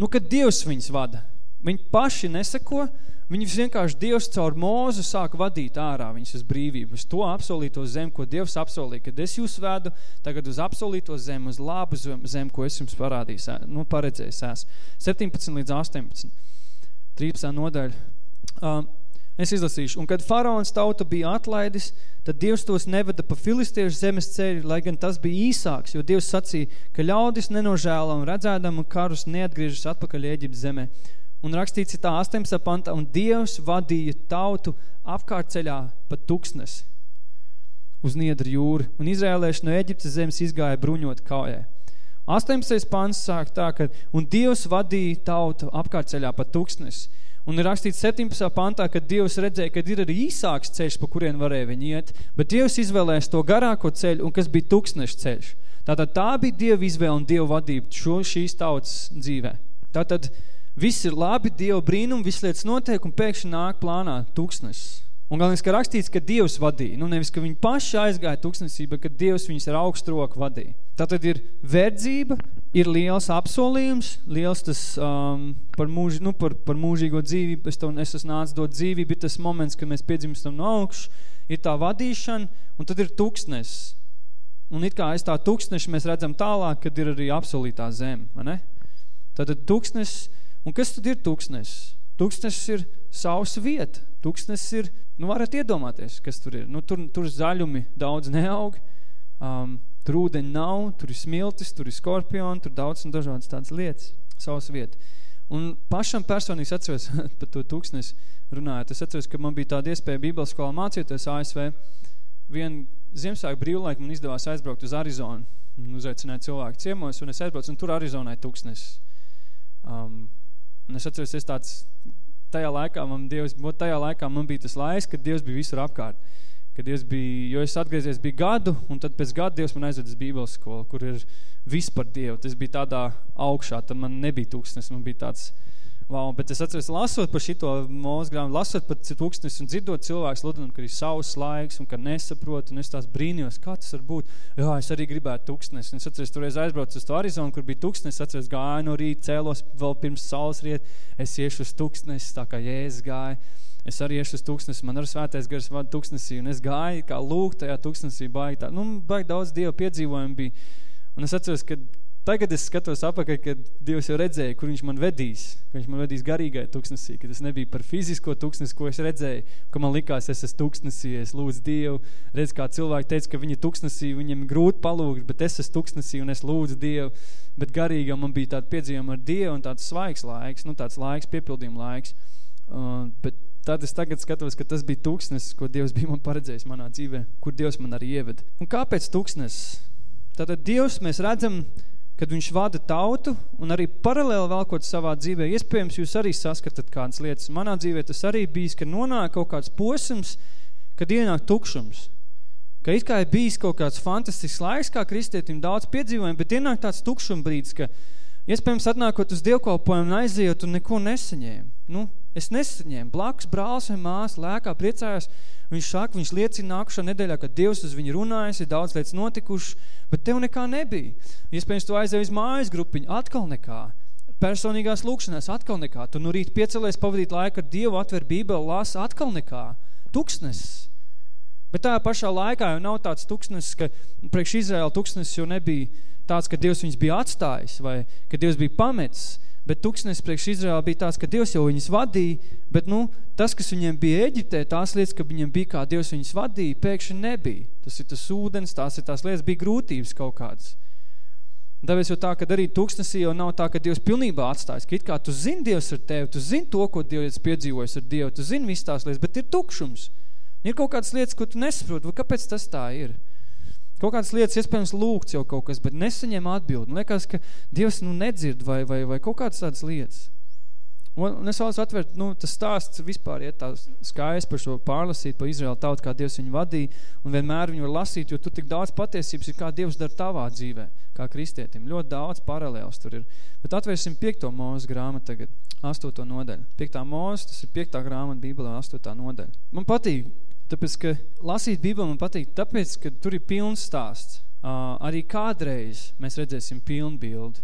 nu, kad Dievs viņus vada. Viņi paši neseko, viņi vienkārši Dievs caur mūzu sāk vadīt ārā viņus uz brīvību, uz to apsolīto zem, ko Dievs apsolīja, kad es jūs vedu tagad uz apsolīto zem, uz labu zem, ko es jums parādījis, nu, paredzējis ās. 17 līdz 18. 13. nodaļa. Um, Es izlasīšu. Un kad faraons tauta bija atlaidis, tad Dievs tos neveda pa filistiešu zemes ceļu, lai gan tas bija īsāks, jo Dievs sacīja, ka ļaudis nenožēla un redzēdama karus neatgriežas atpakaļ Ēģiptes zemē. Un rakstīts tā 18. pantā, un Dievs vadīja tautu apkārtceļā pa tuksnesi uz Niedru jūru, un izrēlēši no Eģiptes zemes izgāja bruņot kaujai. 18. pants sāk tā, ka, un Dievs vadīja tautu apkārtceļā pa tuksnesi. Un ir rakstīts 17. pantā, ka Dievs redzēja, ka ir arī īsāks ceļš, pa kurien varēja viņi iet, bet Dievs izvēlēs to garāko ceļu, un kas bija tuksneša ceļš. Tātad tā bija Dieva izvēle un Dieva vadība šo šīs tautas dzīvē. Tātad viss ir labi, Dieva brīnum, viss lietas notiek, un pēkšņi nāk plānā tuksnesis. Un galvenais, ka rakstīts, ka Dievs vadīja. Nu, nevis, ka viņi paši aizgāja tuksnesī, bet ka Dievs viņus ar augstu roku vadīja. Tātad ir verdzība, ir liels apsolījums, liels tas um, par, mūži, nu, par, par mūžīgo dzīvību, es, to, es esmu nācis dot dzīvību, ir tas moments, kad mēs piedzimstam no augšu, ir tā vadīšana, un tad ir tuksnes. Un it kā aiz tā tuksneša mēs redzam tālāk, kad ir arī apsolītā zeme, vai ne? Tātad tuksnes, un kas tad ir tuksnes? Tuksnes ir sausa vieta. Tuksnes ir, nu varat iedomāties, kas tur ir. Nu, tur, tur zaļumi daudz neaug, um, tur ūdeņi nav, tur ir smiltis, tur ir skorpioni, tur daudz un dažādas tādas lietas, savas vieta. Un pašam personīgi atceros par to tūkstnes runājot. Es atceros, ka man bija tāda iespēja Bībeles skolā mācīties ASV. Vien Ziemassvētku brīvlaiku man izdevās aizbraukt uz Arizonu un uzaicināt cilvēku ciemos, un es aizbraucu, un tur Arizonai tūkstnes. Um, un es atceros, es tāds tajā laikā man Dievs, tajā laikā man bija tas laiks, kad Dievs bija visur apkārt. Kad Dievs bija, jo es atgriezies bija gadu, un tad pēc gada Dievs man aizved uz Bībeles skolu, kur ir viss par Dievu. Tas bija tādā augšā, tad man nebija tūkstnes, man bija tāds, Wow, bet es atceros, lasot par šito mūsu lasot par tūkstnes un dzirdot cilvēks sludinot, ka ir savs laiks un ka nesaprot, un es tās brīnījos, kā tas var būt. Jā, es arī gribētu tūkstnes. Un es atceros, toreiz aizbraucu uz to Arizonu, kur bija tūkstnes, atceros, gāju no rīta, cēlos vēl pirms saules riet, es iešu uz tūkstnes, tā kā Jēzus gāja. Es arī iešu uz tūkstnes, man ar svētais gars vada tūkstnesī, un es gāju kā lūk tajā tūkstnesī, baigi tā, nu, baigi daudz Dievu piedzīvojumu bija. Un es atceros, ka Tagad es skatos apakaļ, kad Dievs jau redzēja, kur viņš man vedīs, ka viņš man vedīs garīgai tuksnesī, ka tas nebija par fizisko tuksnesi, ko es redzēju, ka man likās, es esmu tuksnesī, es lūdzu Dievu, redz, kā cilvēki teica, ka viņi tuksnesī, viņiem grūti palūgt, bet es esmu tuksnesī un es lūdzu Dievu, bet garīgā man bija tāda piedzīvuma ar Dievu un tāds svaigs laiks, nu tāds laiks, piepildījuma laiks, uh, bet tad es tagad skatos, ka tas bija tuksnes, ko Dievs bija man paredzējis manā dzīvē, kur Dievs man arī ieved. Un kāpēc tuksnes? Tātad Dievs mēs redzam, kad viņš vada tautu un arī paralēli velkot savā dzīvē. Iespējams, jūs arī saskatat kādas lietas. Manā dzīvē tas arī bijis, ka nonāk kaut kāds posms, kad ienāk tukšums. Ka it kā ir bijis kaut kāds fantastisks laiks, kā kristietim daudz piedzīvojumi, bet ienāk tāds tukšuma brīdis, ka iespējams atnākot uz dievkalpojumu un aiziet un neko nesaņēmu. Nu, es nesaņēmu. Blakus brālis vai māsa lēkā priecājās, Viņš saka, viņš liecina nākušā nedēļā, ka Dievs uz viņu runājas, ir daudz lietas notikušas, bet tev nekā nebija. Iespējams, tu aizdevi uz mājas grupiņu, atkal nekā. Personīgās lūkšanās, atkal nekā. Tu nu rīt piecelies pavadīt laiku ar Dievu, atver bībeli, lasa, atkal nekā. Tuksnes. Bet tā pašā laikā jau nav tāds tuksnes, ka priekš Izraēla tuksnes jau nebija tāds, ka Dievs viņus bija atstājis vai ka Dievs bija pametis bet tūkstnes priekš Izraēla bija tāds, ka Dievs jau viņus vadīja, bet, nu, tas, kas viņiem bija Eģiptē, tās lietas, ka viņiem bija kā Dievs viņus vadīja, pēkšņi nebija. Tas ir tas ūdens, tās ir tās lietas, bija grūtības kaut kādas. Tāpēc jau tā, ka arī tūkstnesī jau nav tā, ka Dievs pilnībā atstājis, ka it kā tu zini Dievs ar tevi, tu zini to, ko Dievs piedzīvojas ar Dievu, tu zini visas tās lietas, bet ir tukšums. Ir kaut kādas lietas, ko tu nesaproti, kāpēc tas tā ir? Kaut kādas lietas, iespējams, lūgts jau kaut kas, bet nesaņem atbildi. Un liekas, ka Dievs nu nedzird vai, vai, vai kaut kādas tādas lietas. Un, es vēlos atvērt, nu, tas stāsts vispār iet tā skaisti par šo pārlasīt, par Izraēlu tautu, kā Dievs viņu vadīja, un vienmēr viņu var lasīt, jo tu tik daudz patiesības ir, kā Dievs dara tavā dzīvē, kā kristietim. Ļoti daudz paralēls tur ir. Bet atvērsim piekto mūzes grāmatu tagad, astoto nodaļu. Piektā mūzes, tas ir piektā grāmata Bībelē, astotā nodaļa. Man patīk Tāpēc, ka lasīt Bībeli man patīk, tāpēc, ka tur ir pilns stāsts. Uh, arī kādreiz mēs redzēsim pilnu bildi.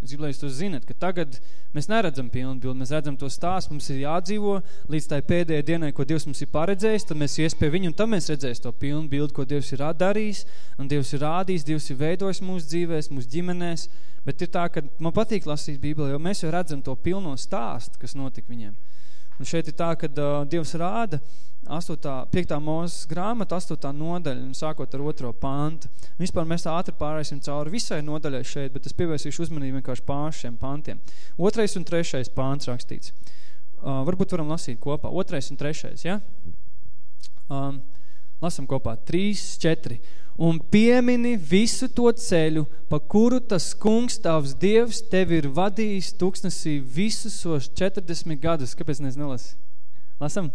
Es gribu, lai jūs to zinat, ka tagad mēs neredzam pilnu bildi, mēs redzam to stāstu, mums ir jādzīvo līdz tai pēdējai dienai, ko Dievs mums ir paredzējis, tad mēs ies pie viņu, un tad mēs redzēs to pilnu bildi, ko Dievs ir darījis, un Dievs ir rādījis, Dievs ir veidojis mūsu dzīvēs, mūsu ģimenēs, bet ir tā, ka man patīk lasīt Bībeli, jo mēs jau redzam to pilno stāstu, kas notika viņiem. Un šeit ir tā, ka uh, Dievs rāda 8. 5. mūzes grāmata, 8. nodaļa, un sākot ar otro pantu. Vispār mēs tā ātri pārēsim cauri visai nodaļai šeit, bet es pievērsīšu uzmanību vienkārši pār šiem pantiem. Otrais un trešais pants rakstīts. Uh, varbūt varam lasīt kopā. Otrais un trešais, ja? Um, lasam kopā. 3, 4 un piemini visu to ceļu, pa kuru tas kungs tavs Dievs tevi ir vadījis tūkstnesī visus sos 40 gadus. Kāpēc nes nelas? Lasam?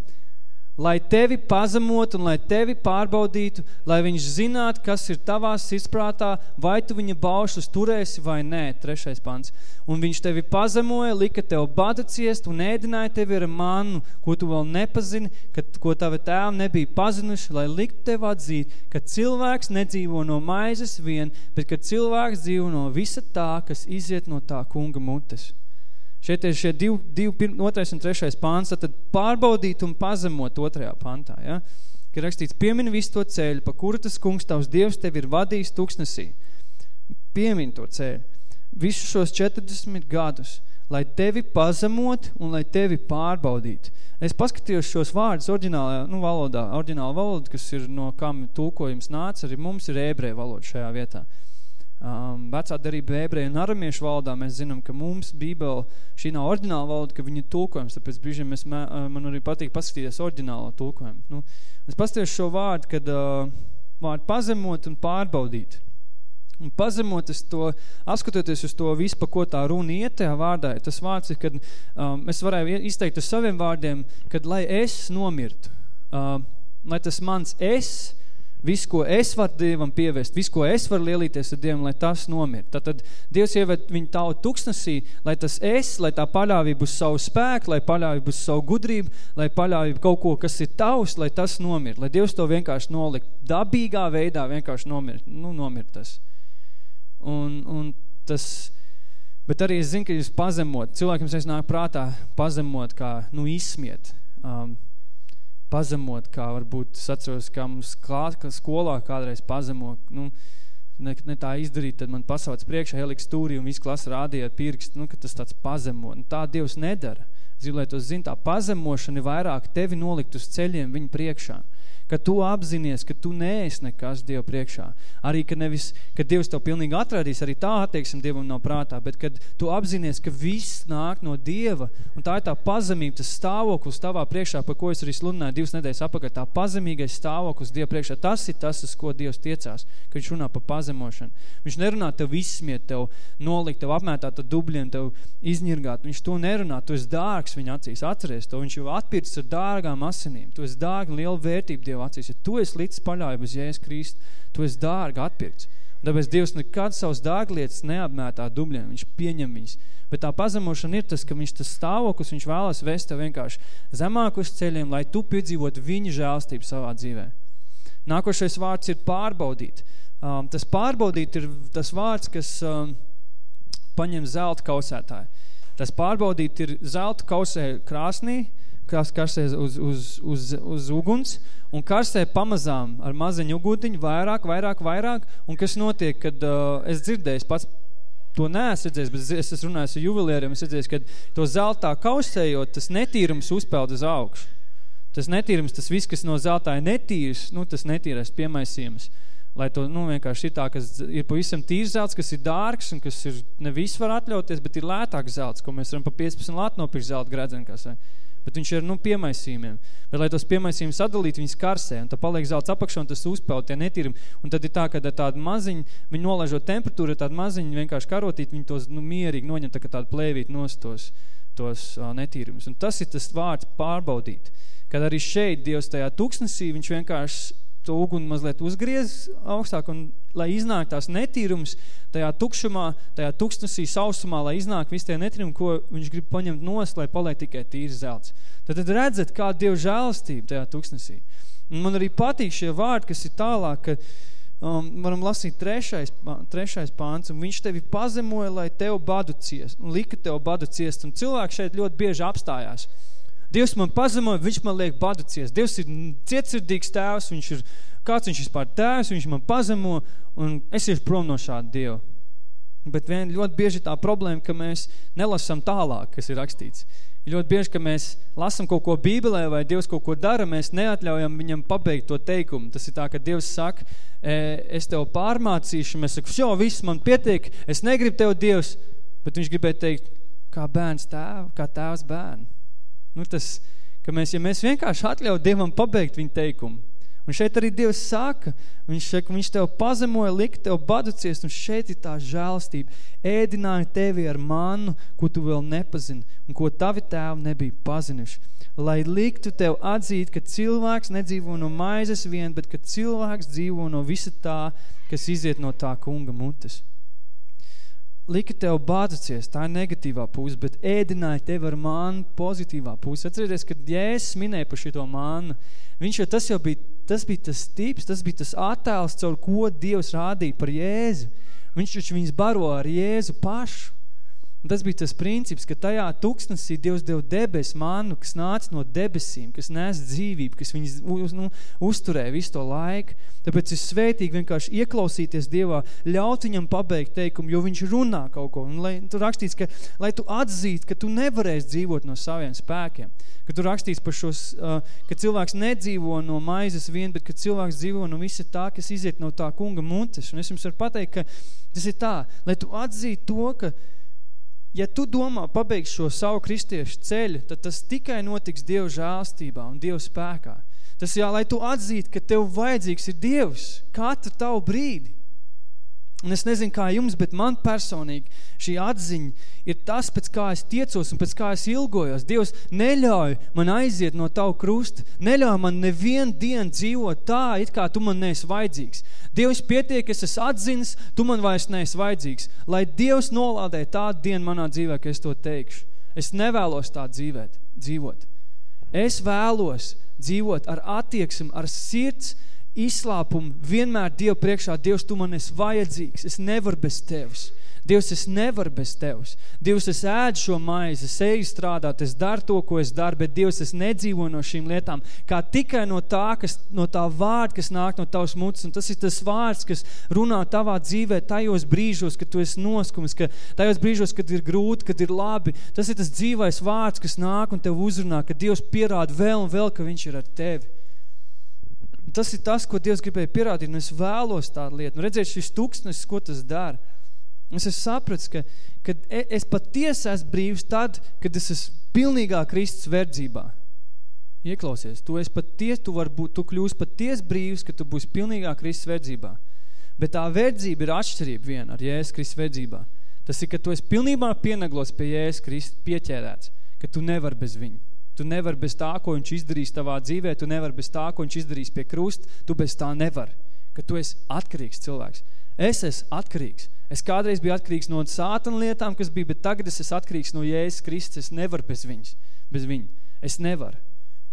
Lai tevi pazemot un lai tevi pārbaudītu, lai viņš zinātu, kas ir tavā sirdsprātā, vai tu viņa baušus turēsi vai nē, trešais pants. Un viņš tevi pazemoja, lika tev badu ciest un ēdināja tevi ar mannu, ko tu vēl nepazini, kad, ko tavi tēvi nebija pazinuši, lai liktu tev atzīt, ka cilvēks nedzīvo no maizes vien, bet ka cilvēks dzīvo no visa tā, kas iziet no tā kunga mutes. Šeit ir šie divi, divi otrais un trešais pāns, tad pārbaudīt un pazemot otrajā pantā, ja? Ka rakstīts, piemini visu to ceļu, pa kuru tas kungs tavs Dievs tevi ir vadījis tuksnesī. Piemini to ceļu. Visus šos 40 gadus, lai tevi pazemot un lai tevi pārbaudīt. Es paskatījos šos vārdus oriģinālajā nu, valodā, oriģināla valoda, kas ir no kam tulkojums nāca, arī mums ir ebreja valoda šajā vietā um, vecā darība ebreju un aramiešu valodā, mēs zinām, ka mums Bībele, šī nav oriģināla valoda, ka viņa tulkojums, tāpēc brīžiem mēs, man arī patīk paskatīties oriģinālo tulkojumu. Nu, es paskatījos šo vārdu, kad uh, vārdu pazemot un pārbaudīt. Un pazemot es to, apskatoties uz to visu, pa ko tā runa iet tajā vārdā, tas vārds ir, kad um, es varēju izteikt uz saviem vārdiem, kad lai es nomirtu, uh, lai tas mans es, Viss, ko es varu Dievam pievest, viss, ko es varu lielīties ar Dievam, lai tas nomir. Tad Dievs ieved viņu tautu tuksnesī, lai tas es, lai tā paļāvība uz savu spēku, lai paļāvība uz savu gudrību, lai paļāvība kaut ko, kas ir tavs, lai tas nomir. Lai Dievs to vienkārši nolikt. Dabīgā veidā vienkārši nomir, nu, nomir tas. Un, un tas, bet arī es zinu, ka jūs pazemot, cilvēkiem es nāk prātā pazemot, kā, nu, izsmiet. Um, pazemot, kā varbūt es atceros, kā mums klāt, kā skolā kādreiz pazemo, nu, ne, ne tā izdarīt, tad man pasauc priekšā, ieliks stūrī un visu klasu rādīja ar pirkstu, nu, ka tas tāds pazemo. Nu, tā Dievs nedara. Gribu, lai to zin, tā pazemošana ir vairāk tevi nolikt uz ceļiem viņa priekšā ka tu apzinies, ka tu neesi nekas Dievu priekšā. Arī, ka nevis, ka Dievs tev pilnīgi atradīs, arī tā attieksim Dievam nav prātā, bet kad tu apzinies, ka viss nāk no Dieva, un tā ir tā pazemība, tas stāvoklis tavā priekšā, par ko es arī sludināju divas nedēļas apakaļ, tā pazemīgais stāvoklis Dieva priekšā, tas ir tas, uz ko Dievs tiecās, kad viņš runā par pazemošanu. Viņš nerunā tev izsmiet, tev nolikt, tev apmētāt ar dubļiem, tev izņirgāt. Viņš to nerunā, tu esi dārgs viņa acīs, atceries to, viņš jau atpircis ar dārgām asinīm, tu esi dārga liela vērtība Dieva acīs. Ja tu esi līdz paļājumu uz Jēzus Kristu, tu esi dārgi atpirkts. Un tāpēc Dievs nekad savus dārglietas neapmētā dubļiem, viņš pieņem viņas. Bet tā pazemošana ir tas, ka viņš tas stāvoklis, viņš vēlas vest tev vienkārši zemāk uz ceļiem, lai tu piedzīvot viņa žēlstību savā dzīvē. Nākošais vārds ir pārbaudīt. Um, tas pārbaudīt ir tas vārds, kas um, paņem zelta kausētāju. Tas pārbaudīt ir zelta kausē krāsnī, kas karsē uz, uz, uz, uz uguns, un karsē pamazām ar maziņu ugutiņu vairāk, vairāk, vairāk, un kas notiek, kad uh, es dzirdēju, pats to neesmu redzējis, bet es esmu runājis ar juvelieriem, es redzēju, ka to zeltā kausējot, tas netīrums uzpeld uz augšu. Tas netīrums, tas viss, kas no zeltā ir netīrs, nu, tas netīrais piemaisījums. Lai to, nu, vienkārši ir tā, kas ir pavisam tīrs zelts, kas ir dārgs un kas ir, ne viss var atļauties, bet ir lētāks zelts, ko mēs varam pa 15 lāt nopirkt zelta gredzeni, kā saka bet viņš ir, nu, piemaisījumiem. Bet, lai tos piemaisījumus sadalīt, viņas karsē, un tad paliek zelts apakšā, un tas uzpeld tie netīrumi. Un tad ir tā, ka tāda maziņa, viņi nolaižot temperatūru, tāda maziņa vienkārši karotīt, viņi tos, nu, mierīgi noņem tā, ka tāda plēvīt nost tos, tos uh, netīrumus. Un tas ir tas vārds pārbaudīt. Kad arī šeit Dievs tajā tuksnesī, viņš vienkārši to uguni mazliet uzgriez augstāk un lai iznāk tās netīrums tajā tukšumā, tajā tuksnesī sausumā, lai iznāk visi tie netīrumi, ko viņš grib paņemt nost, lai paliek tikai tīrs zelts. Tad, tad redzat, kā Dieva žēlastība tajā tuksnesī. Un man arī patīk šie vārdi, kas ir tālāk, ka um, varam lasīt trešais, trešais pāns, un viņš tevi pazemoja, lai tev badu ciest, un lika tev badu ciest, un cilvēki šeit ļoti bieži apstājās. Dievs man pazemoja, viņš man liek badu ciest. Dievs ir cietsirdīgs tēvs, viņš ir, kāds viņš vispār tēvs, viņš man pazemo, un es iešu prom no šāda Dieva. Bet vien ļoti bieži tā problēma, ka mēs nelasam tālāk, kas ir rakstīts. ļoti bieži, ka mēs lasam kaut ko bībelē vai Dievs kaut ko dara, mēs neatļaujam viņam pabeigt to teikumu. Tas ir tā, ka Dievs saka, e, es tev pārmācīšu, mēs saku, šo, viss man pietiek, es negribu tev Dievs, bet viņš gribēja teikt, kā bērns tēv, kā tēvs bērnu. Nu, tas, ka mēs, ja mēs vienkārši atļauj Dievam pabeigt viņa teikumu, Un šeit arī Dievs saka, viņš saka, viņš tev pazemoja, lika tev badu ciest, un šeit ir tā žēlastība. Ēdināja tevi ar mannu, ko tu vēl nepazini, un ko tavi tēvi nebija pazinuši. Lai liktu tev atzīt, ka cilvēks nedzīvo no maizes vien, bet ka cilvēks dzīvo no visa tā, kas iziet no tā kunga mutes lika tev bādacies, tā ir negatīvā puse, bet ēdināja tev ar mānu pozitīvā puse. Atcerieties, kad Jēzus minēja par šito mānu, viņš jau tas jau bija, tas bija tas tips, tas bija tas attēls, caur ko Dievs rādīja par Jēzu. Viņš taču viņus baro ar Jēzu pašu. Un tas bija tas princips, ka tajā tuksnesī Dievs deva debes mannu, kas nāca no debesīm, kas nes dzīvību, kas viņas uz, nu, uzturē visu to laiku. Tāpēc ir svētīgi vienkārši ieklausīties Dievā, ļaut viņam pabeigt teikumu, jo viņš runā kaut ko. Un lai tu rakstīts, ka, lai tu atzīt, ka tu nevarēsi dzīvot no saviem spēkiem. Ka tu rakstīts par šos, uh, ka cilvēks nedzīvo no maizes vien, bet ka cilvēks dzīvo no visa tā, kas iziet no tā kunga mutes. Un es jums varu pateikt, ka tas ir tā, lai tu atzīt to, ka ja tu domā pabeigt šo savu kristiešu ceļu, tad tas tikai notiks Dieva žālstībā un Dieva spēkā. Tas jā, lai tu atzītu, ka tev vajadzīgs ir Dievs katru tavu brīdi. Un es nezinu, kā jums, bet man personīgi šī atziņa ir tas, pēc kā es tiecos un pēc kā es ilgojos. Dievs neļauj man aiziet no tavu krusta, neļauj man nevienu dienu dzīvot tā, it kā tu man neesi vajadzīgs. Dievs pietiek, es esmu atzinis, tu man vairs neesi vajadzīgs. Lai Dievs nolādē tādu dienu manā dzīvē, ka es to teikšu. Es nevēlos tā dzīvēt, dzīvot. Es vēlos dzīvot ar attieksmi, ar sirds, izslāpumu vienmēr Dievu priekšā, Dievs, tu man esi vajadzīgs, es nevaru bez Tevis. Dievs, es nevaru bez Tevs. Dievs, es ēdu šo maizi, es eju strādāt, es daru to, ko es daru, bet Dievs, es nedzīvo no šīm lietām, kā tikai no tā, kas, no tā vārda, kas nāk no tavas mutes, un tas ir tas vārds, kas runā tavā dzīvē tajos brīžos, kad tu esi noskums, ka tajos brīžos, kad ir grūti, kad ir labi, tas ir tas dzīvais vārds, kas nāk un tev uzrunā, ka Dievs pierāda vēl un vēl, ka viņš ir ar tevi tas ir tas, ko Dievs gribēja pierādīt, un es vēlos tādu lietu. Nu, redziet, šis tūkstnesis, ko tas dara. Es esmu sapratis, ka, ka e, es patiesi esmu brīvs tad, kad es esmu pilnīgā Kristus verdzībā. Ieklausies, tu esi paties, tu var būt, tu kļūsi paties brīvs, ka tu būsi pilnīgā Kristus verdzībā. Bet tā verdzība ir atšķirība viena ar Jēzus Kristus verdzībā. Tas ir, ka tu esi pilnībā pienaglos pie Jēzus Kristus pieķērēts, ka tu nevar bez viņu. Tu nevar bez tā, ko viņš izdarīs tavā dzīvē, tu nevar bez tā, ko viņš izdarīs pie krusta, tu bez tā nevar, ka tu esi atkarīgs cilvēks. Es esmu atkarīgs. Es kādreiz biju atkarīgs no sātana lietām, kas bija, bet tagad es esmu atkarīgs no Jēzus Kristus. Es nevaru bez viņas, bez viņa. Es nevaru.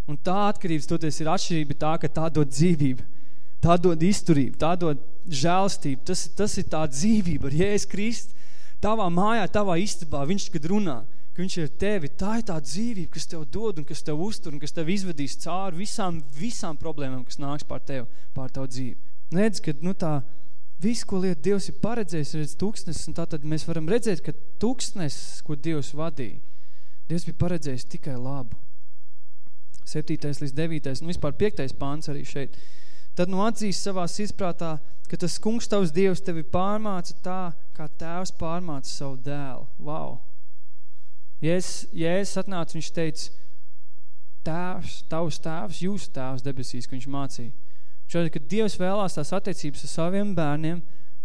Un tā atkarības toties ir atšķirība tā, ka tā dod dzīvību, tā dod izturību, tā dod žēlstību. Tas, tas ir tā dzīvība ar Jēzus Kristu. Tavā mājā, tavā istabā, viņš, kad runā, ka viņš ir tevi, tā ir tā dzīvība, kas tev dod un kas tev uztur un kas tev izvedīs cauri visām, visām problēmām, kas nāks pār tev, pār tavu dzīvi. Nedz, kad, nu tā, visu, ko lieta Dievs ir paredzējis, redz tūkstnes, un tātad mēs varam redzēt, ka tūkstnes, ko Dievs vadīja, Dievs bija paredzējis tikai labu. 7. līdz 9. un vispār 5. pāns arī šeit. Tad nu atzīst savā sirdsprātā, ka tas kungs tavs Dievs tevi pārmāca tā, kā tēvs pārmāca savu dēlu. Wow! Jēzus, Jēzus atnāca, viņš teica, tēvs, tavs tēvs, jūs tēvs debesīs, ka viņš mācīja. Šodien, kad Dievs vēlās tās attiecības ar saviem bērniem,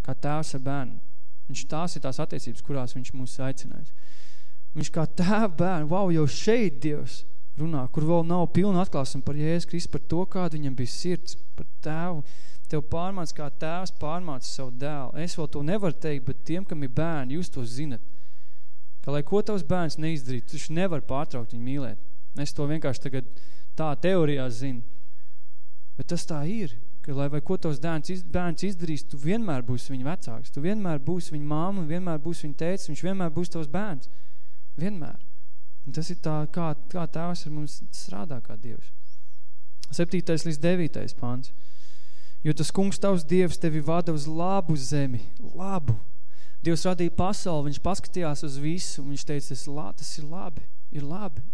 kā tēvs ar bērnu. Viņš tās ir tās attiecības, kurās viņš mūs aicinājis. Viņš kā tēva bērnu, wow, jau šeit Dievs runā, kur vēl nav pilna atklāsuma par Jēzus Kristu, par to, kāda viņam bija sirds, par tēvu. Tev pārmāc, kā tēvs pārmāc savu dēlu. Es vēl to nevaru teikt, bet tiem, kam ir bērni, jūs to zinat. Ka, lai ko tavs bērns neizdarīt, tu nevar pārtraukt viņu mīlēt. Es to vienkārši tagad tā teorijā zinu. Bet tas tā ir, ka lai vai ko tavs dēns, iz, bērns izdarīs, tu vienmēr būsi viņa vecāks, tu vienmēr būsi viņa māma vienmēr būsi viņa tēcis, viņš vienmēr būs tavs bērns. Vienmēr. Un tas ir tā, kā, kā tēvs ar mums strādā kā Dievs. 7. līdz 9. pāns. Jo tas kungs tavs Dievs tevi vada uz labu zemi, labu. Dievs radīja pasauli, viņš paskatījās uz visu, un viņš teica, tas, la, tas ir labi, ir labi,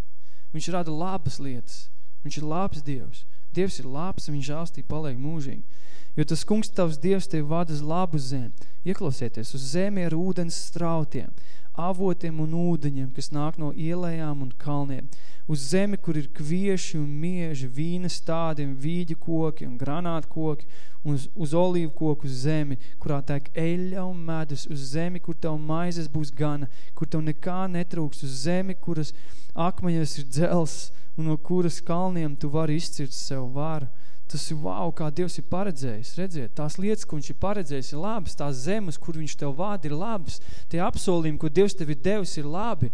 Viņš rada labas lietas. Viņš ir labs Dievs. Dievs ir labs, un viņš žālstība paliek mūžīgi. Jo tas kungs tavs Dievs tevi vada uz labu zemi. Ieklausieties, uz zemi ar ūdens strautiem, avotiem un ūdeņiem, kas nāk no ielējām un kalniem. Uz zemi, kur ir kvieši un mieži, vīna stādiem, vīģi koki un granātu koki, un uz, uz olīvu koku zemi, kurā tek eļļa un medus, uz zemi, kur tev maizes būs gana, kur tev nekā netrūks, uz zemi, kuras akmeņos ir dzels, un no kuras kalniem tu vari izcirt sev varu. Tas ir wow, kā Dievs ir paredzējis. Redziet, tās lietas, ko viņš ir paredzējis, ir labas. Tās zemes, kur viņš tev vāda, ir labas. Tie apsolījumi, ko Dievs tev ir devis, ir labi.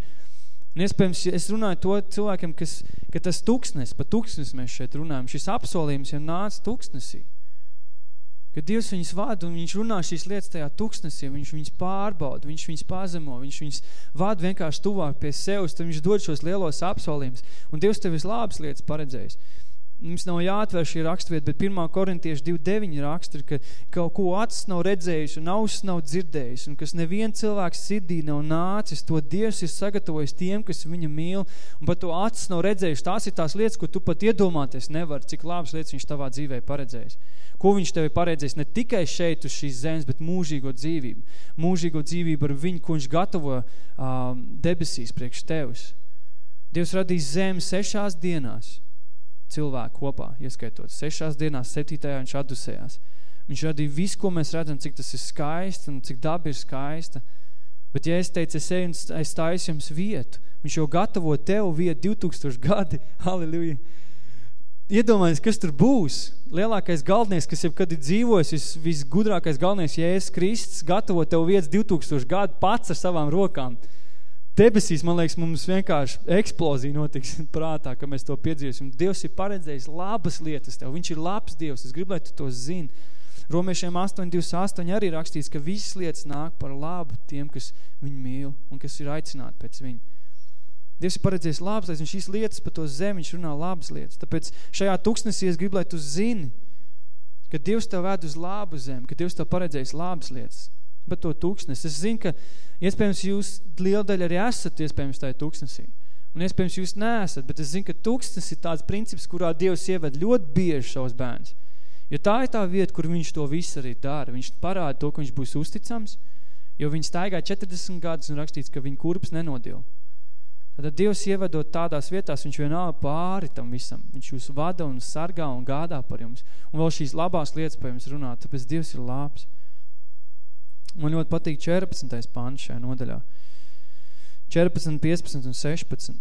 Un iespējams, es runāju to cilvēkiem, kas, ka tas tuksnes, pa tuksnes mēs šeit runājam, šis apsolījums jau nāca tuksnesī. Kad Dievs viņus vada un viņš runā šīs lietas tajā tuksnesī, viņš viņus pārbauda, viņš viņus pazemo, viņš viņus vada vienkārši tuvāk pie sevis, tad viņš dod šos lielos apsolījumus. Un Dievs tev vislabas lietas paredzējis. Mums nav jāatver šī rakstvieta, bet 1. korintieši 2.9 rakstur, ka kaut ko acis nav redzējis un ausis nav dzirdējis, un kas nevien cilvēks sirdī nav nācis, to Dievs ir sagatavojis tiem, kas viņu mīl, un pat to acis nav redzējis. Tās ir tās lietas, ko tu pat iedomāties nevar, cik labas lietas viņš tavā dzīvē paredzējis. Ko viņš tev ir paredzējis ne tikai šeit uz šīs zemes, bet mūžīgo dzīvību. Mūžīgo dzīvību ar viņu, ko viņš gatavo um, debesīs priekš tevis. Dievs radīs zemi sešās dienās cilvēku kopā, ieskaitot sešās dienās, septītajā viņš atdusējās. Viņš radīja visu, ko mēs redzam, cik tas ir skaisti un cik daba ir skaista. Bet ja es teicu, es eju un es taisu jums vietu, viņš jau gatavo tev vietu 2000 gadi, halleluja. Iedomājies, kas tur būs. Lielākais galvenieks, kas jebkad ir dzīvojis, vis, visgudrākais galvenieks, Jēzus Kristus, gatavo tev vietas 2000 gadu pats ar savām rokām debesīs, man liekas, mums vienkārši eksplozija notiks prātā, ka mēs to piedzīvosim. Dievs ir paredzējis labas lietas tev. Viņš ir labs Dievs. Es gribu, lai tu to zini. Romiešiem 8.28 arī rakstīts, ka visas lietas nāk par labu tiem, kas viņu mīl un kas ir aicināti pēc viņa. Dievs ir paredzējis labas lietas, un šīs lietas pa to zemi, viņš runā labas lietas. Tāpēc šajā tuksnesī es gribu, lai tu zini, ka Dievs tev ved uz labu zemi, ka Dievs tev paredzējis labas lietas. Bet to tūkstnes. Es zinu, ka Iespējams, jūs liela daļa arī esat iespējams tajā tūkstnesī. Un iespējams, jūs neesat, bet es zinu, ka tūkstnes ir tāds princips, kurā Dievs ieved ļoti bieži savus bērns. Jo tā ir tā vieta, kur viņš to visu arī dara. Viņš parāda to, ka viņš būs uzticams, jo viņš staigā 40 gadus un rakstīts, ka viņa kurps nenodila. Tad Dievs ievedot tādās vietās, viņš vienalga pāri tam visam. Viņš jūs vada un sargā un gādā par jums. Un vēl šīs labās lietas par jums runā, tāpēc Dievs ir labs. Man ļoti patīk 14. pāns šajā nodaļā. 14, 15 un 16.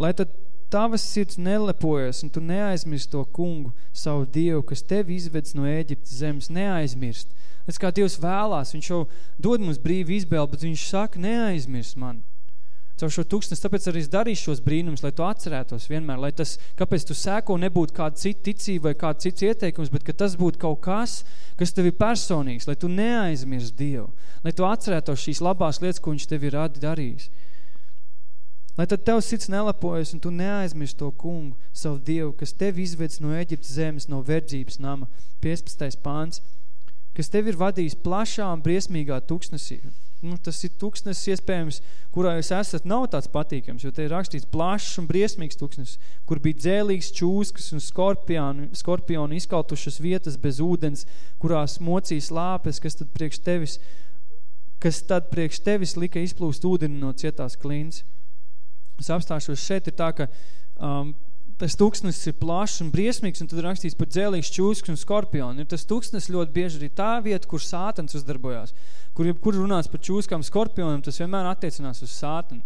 Lai tad tavas sirds nelepojas un tu neaizmirst to kungu, savu Dievu, kas tevi izvedz no Ēģiptes zemes, neaizmirst. Tas kā Dievs vēlās, viņš jau dod mums brīvu izbēli, bet viņš saka, neaizmirst mani caur šo tūkstnes, tāpēc arī es darīšu šos brīnumus, lai tu atcerētos vienmēr, lai tas, kāpēc tu sēko, nebūtu kāda cita ticība vai kāda cits ieteikums, bet ka tas būtu kaut kas, kas tev ir personīgs, lai tu neaizmirst Dievu, lai tu atcerētos šīs labās lietas, ko viņš tev ir darījis. Lai tad tev sirds nelapojas un tu neaizmirst to kungu, savu Dievu, kas tev izvedis no Eģiptes zemes, no verdzības nama, 15. pāns, kas tev ir vadījis plašā un briesmīgā tūkstnesī, nu, tas ir tūkstnes iespējams, kurā jūs esat, nav tāds patīkams, jo te ir rakstīts plašs un briesmīgs tūkstnes, kur bija dzēlīgs čūskas un skorpioni, skorpioni izkaltušas vietas bez ūdens, kurās mocīs lāpes, kas tad priekš tevis, kas tad priekš tevis lika izplūst ūdeni no cietās klīns. Es apstāšos šeit ir tā, ka um, tas tūkstnes ir plašs un briesmīgs, un tad rakstīts par dzēlīgs čūskas un skorpioni. Ir tas tūkstnes ļoti bieži arī tā vieta, kur sātans uzdarbojās kur jebkur runās par čūskām skorpionam, tas vienmēr attiecinās uz sātanu,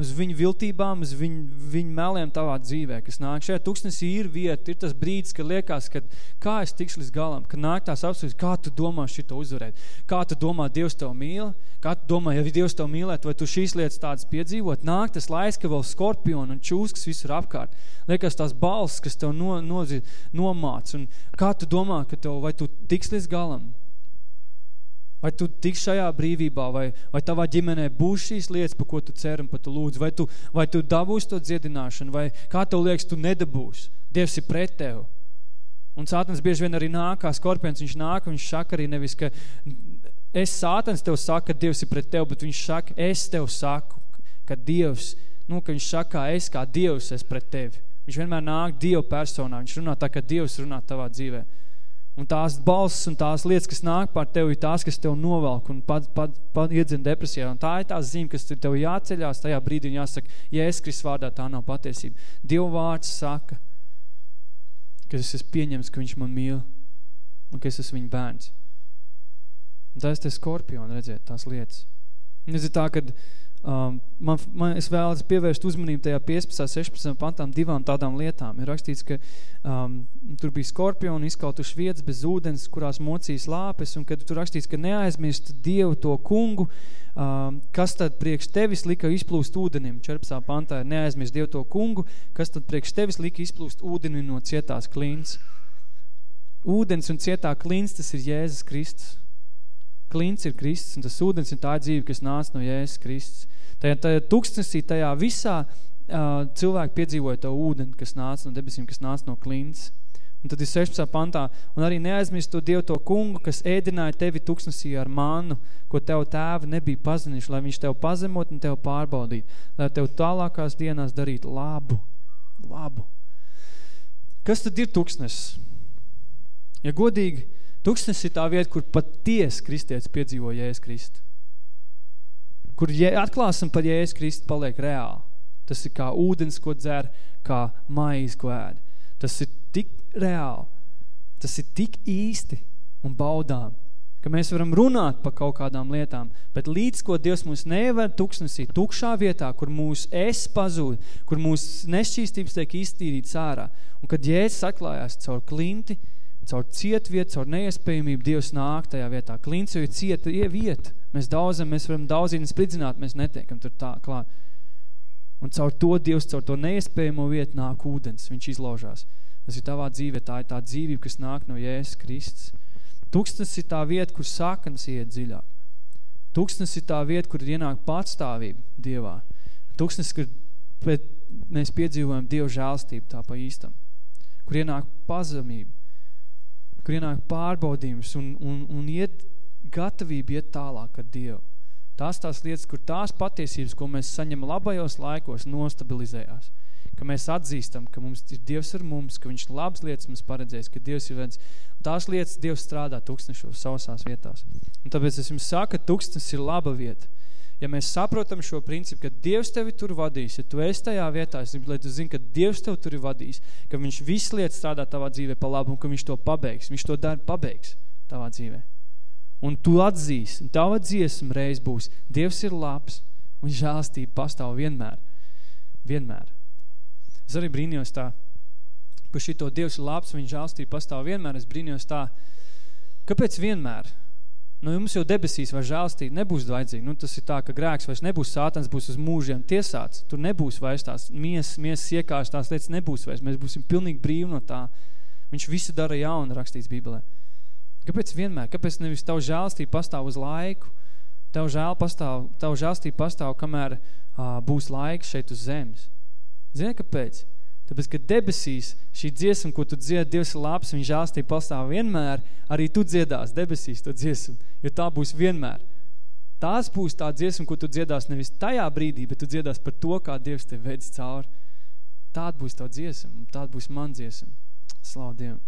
uz viņu viltībām, uz viņu, viņu meliem tavā dzīvē, kas nāk. Šajā tuksnesī ir vieta, ir tas brīdis, kad liekas, ka kā es tikšu līdz galam, kad nāk tās apsūdzes, kā tu domā šito uzvarēt, kā tu domā, Dievs tev mīl, kā tu domā, ja Dievs tev mīlēt, vai tu šīs lietas tādas piedzīvot, nāk tas laiks, ka vēl skorpioni un čūskas visur apkārt. Liekas tās balss, kas tev no, no, nomāc, un kā tu domā, ka tev, vai tu tiks līdz galam, Vai tu tiks šajā brīvībā, vai, vai tavā ģimenē būs šīs lietas, pa ko tu cer un pa tu lūdz, vai tu, vai tu dabūsi to dziedināšanu, vai kā tev liekas, tu nedabūsi. Dievs ir pret tevi. Un sātans bieži vien arī nāk, kā skorpions, viņš nāk, viņš saka arī nevis, ka es sātans tev saka, ka Dievs ir pret tevi, bet viņš saka, es tev saku, ka Dievs nu, ka viņš saka, es kā Dievs es pret tevi. Viņš vienmēr nāk Dievu personā, viņš runā tā, kā Dievs runā tavā dzīvē. Un tās balss un tās lietas, kas nāk pār tevi, ir tās, kas tev novelk un pat, pat, pat iedzina depresijā. Un tā ir tā zīme, kas tev jāceļās tajā brīdī un jāsaka, ja es Kristus vārdā, tā nav patiesība. Dievu vārds saka, ka es esmu pieņems, ka viņš man mīl un ka es esmu viņa bērns. Un tā es te skorpionu redzēt tās lietas. Un es ir tā, kad Um, man, man, es vēlas pievērst uzmanību tajā 15. 16. pantām divām tādām lietām. Ir rakstīts, ka um, tur bija skorpioni izkautuši vietas bez ūdens, kurās mocīs lāpes, un kad tur rakstīts, ka neaizmirst Dievu to kungu, um, kas tad priekš tevis lika izplūst ūdenim. 14. pantā ir neaizmirst Dievu to kungu, kas tad priekš tevis lika izplūst ūdenim no cietās klīns. Ūdens un cietā klīns, tas ir Jēzus Kristus. Klints ir Kristus, un tas ūdens ir tā dzīve, kas nāca no Jēzus Kristus. Tajā, tajā tūkstnesī, tajā visā uh, cilvēki piedzīvoja to ūdeni, kas nāca no debesīm, kas nāca no klints. Un tad ir 16. pantā, un arī neaizmirst to Dievu to kungu, kas ēdināja tevi tuksnesī ar mannu, ko tev tēvi nebija pazinuši, lai viņš tev pazemot un tev pārbaudīt, lai tev tālākās dienās darītu labu, labu. Kas tad ir tuksnes? Ja godīgi, Tuksnes ir tā vieta, kur paties kristietis piedzīvo Jēzus Kristu. Kur atklāsim par Jēzus Kristu paliek reāli. Tas ir kā ūdens, ko dzer, kā maiz, ko ēd. Tas ir tik reāli. Tas ir tik īsti un baudām, ka mēs varam runāt par kaut kādām lietām, bet līdz, ko Dievs mūs nevar tuksnesī, tukšā vietā, kur mūsu es pazūd, kur mūsu nešķīstības tiek iztīrīts ārā, un kad Jēzus atklājās caur klinti, caur cietvietu, caur neiespējamību Dievs nāk tajā vietā. Klints jau ir cieta vieta. Mēs daudzam, mēs varam daudzīgi spridzināt, mēs netiekam tur tā klāt. Un caur to Dievs, caur to neiespējamo vietu nāk ūdens, viņš izlaužās. Tas ir tavā dzīve, tā ir tā dzīvība, kas nāk no Jēzus Kristus. Tūkstnes ir tā vieta, kur saknes iet dziļāk. Tūkstnes ir tā vieta, kur ienāk patstāvība Dievā. Tūkstnes, kur mēs piedzīvojam Dievu žēlstību tā pa īstam. Kur ienāk pazemība kur ienāk pārbaudījums un, un, un iet gatavība iet tālāk ar Dievu. Tās tās lietas, kur tās patiesības, ko mēs saņem labajos laikos, nostabilizējās. Ka mēs atzīstam, ka mums ir Dievs ar mums, ka viņš labas lietas mums paredzēs, ka Dievs ir viens. Tās lietas Dievs strādā tūkstnešos savasās vietās. Un tāpēc es jums saku, ka tūkstnes ir laba vieta ja mēs saprotam šo principu, ka Dievs tevi tur vadīs, ja tu esi tajā vietā, es gribu, lai tu zini, ka Dievs tev tur ir vadījis, ka viņš visu lietas strādā tavā dzīvē pa labu un ka viņš to pabeigs, viņš to dara pabeigs tavā dzīvē. Un tu atzīs, un tava dziesma reiz būs, Dievs ir labs un žālstība pastāv vienmēr. Vienmēr. Es arī brīnījos tā, par šito Dievs ir labs, viņa žālstība pastāv vienmēr, es brīnījos tā, kāpēc vienmēr? Nu, jums jau debesīs vai žēlstība nebūs vajadzīga. Nu, tas ir tā, ka grēks vairs nebūs sātans, būs uz mūžiem tiesāts. Tur nebūs vairs tās miesas, miesas iekārs, tās lietas nebūs vairs. Mēs būsim pilnīgi brīvi no tā. Viņš visu dara jaunu rakstīts Bībelē. Kāpēc vienmēr? Kāpēc nevis tavu žēlstība pastāv uz laiku? Tavu, žēl pastāv, tavu žēlstība pastāv, kamēr uh, būs laiks šeit uz zemes. Zini, kāpēc? Tāpēc, ka debesīs šī dziesma, ko tu dziedi, Dievs ir labs, viņa žāstība pastāv vienmēr, arī tu dziedās debesīs to dziesmu, jo tā būs vienmēr. Tās būs tā dziesma, ko tu dziedās nevis tajā brīdī, bet tu dziedās par to, kā Dievs tev vedz cauri. Tāda būs tā dziesma, tāda būs man dziesma. Slavu Dievam.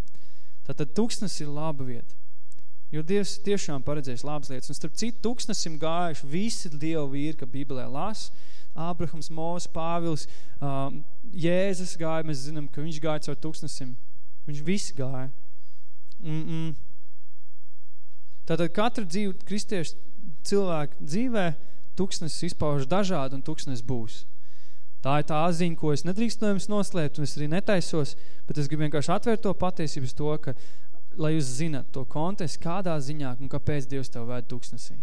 Tātad tūkstnes ir laba vieta. Jo Dievs tiešām paredzējis labas lietas. Un starp citu, tūkstnesim gājuši visi Dievu vīri, ka Bībelē las, Ābrahams, Mūs, Pāvils, um, Jēzus gāja, mēs zinām, ka viņš gāja caur tūkstnesim. Viņš visi gāja. Mm -mm. Tātad katra dzīve, kristiešu cilvēku dzīvē, tūkstnes izpauž dažādi un tūkstnes būs. Tā ir tā ziņa, ko es nedrīkst no jums noslēpt, un es arī netaisos, bet es gribu vienkārši atvērt to patiesības to, ka, lai jūs zinat to kontestu, kādā ziņā un kāpēc Dievs tev vēd tūkstnesī.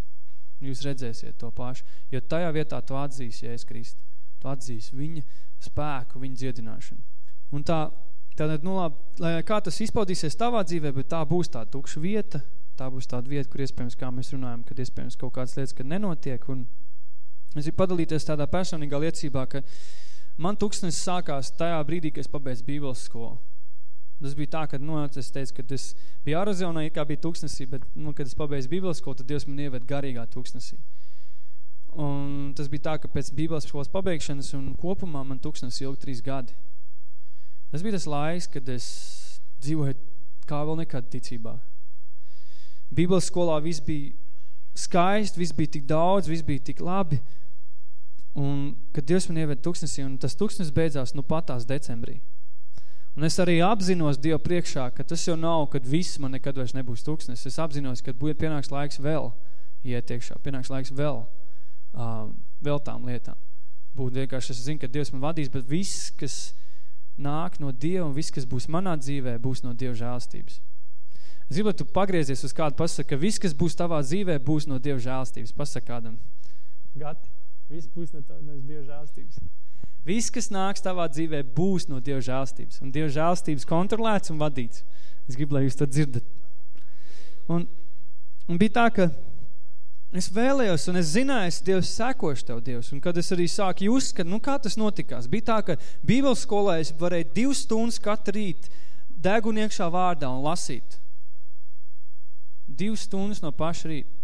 Jūs redzēsiet to pašu, jo tajā vietā tu atzīsi Jēzus Kristu. Tu atzīsi viņa spēku, viņa dziedināšanu. Un tā, tātad, nu labi, lai kā tas izpaudīsies tavā dzīvē, bet tā būs tā tukša vieta, tā būs tāda vieta, kur iespējams, kā mēs runājam, kad iespējams kaut kādas lietas, kad nenotiek. Un es gribu padalīties tādā personīgā liecībā, ka man tuksnes sākās tajā brīdī, kad es pabeidzu Bībeles skolu. Tas bija tā, ka, nu, es teicu, ka es biju Arizonā, kā bija tūkstnesī, bet, nu, kad es pabeidzu Bībeles skolu, tad Dievs man ieved garīgā tūkstnesī. Un tas bija tā, ka pēc bībeles skolas pabeigšanas un kopumā man tūkstnes ilgi trīs gadi. Tas bija tas laiks, kad es dzīvoju kā vēl nekad ticībā. Bībeles skolā viss bija skaisti, viss bija tik daudz, viss bija tik labi. Un kad Dievs man ieved tūkstnesī, un tas tūkstnes beidzās nu patās decembrī. Un es arī apzinos Dievu priekšā, ka tas jau nav, kad viss man nekad vairs nebūs tūkstnes. Es apzinos, ka būtu pienāks laiks vēl iet iekšā, pienāks laiks vēl, um, vēl tām lietām. Būtu vienkārši, es zinu, ka Dievs man vadīs, bet viss, kas nāk no Dieva un viss, kas būs manā dzīvē, būs no Dieva žēlstības. Es gribu, tu pagriezies uz kādu pasaka, ka viss, kas būs tavā dzīvē, būs no Dieva žēlstības. Pasaka kādam. Gati. Viss būs no, no Dieva žēlstības. Viss, kas nāks tavā dzīvē, būs no Dieva žēlstības. Un Dieva žēlstības kontrolēts un vadīts. Es gribu, lai jūs to dzirdat. Un, un bija tā, ka es vēlējos un es zināju, es Dievs sekošu tev, Dievs. Un kad es arī sāku just, ka, nu, kā tas notikās, bija tā, ka Bībeles skolā es varēju divas stundas katru rīt degunu iekšā vārdā un lasīt. Divas stundas no paša rīta.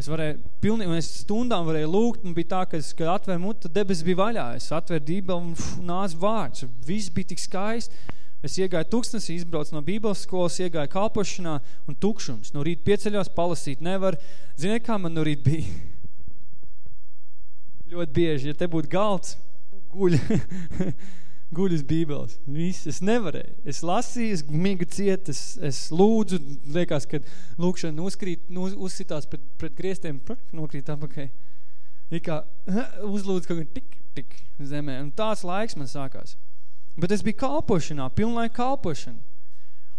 Es varēju, pilnīgi, un es stundām varēju lūgt, un bija tā, ka es, kad atvēru mutu, debes bija vaļā. Es atvēru dībeli un nāca vārds. Viss bija tik skaisti. Es iegāju tūkstnesī, izbraucu no bībeles skolas, iegāju kalpošanā un tukšums. No rīta pieceļos, palasīt nevar. Ziniet, kā man no rīta bija? Ļoti bieži, ja te būtu galds, guļ. guļas bībeles. Viss, es nevarēju. Es lasīju, es migu ciet, es, es lūdzu, liekas, kad lūkšana uzkrīt, nu, uzsitās pret, pret griestiem, nokrīt apakaļ. Ir kā uzlūdzu kaut kā tik, tik zemē. Un tāds laiks man sākās. Bet es biju kalpošanā, pilnlaika kalpošana.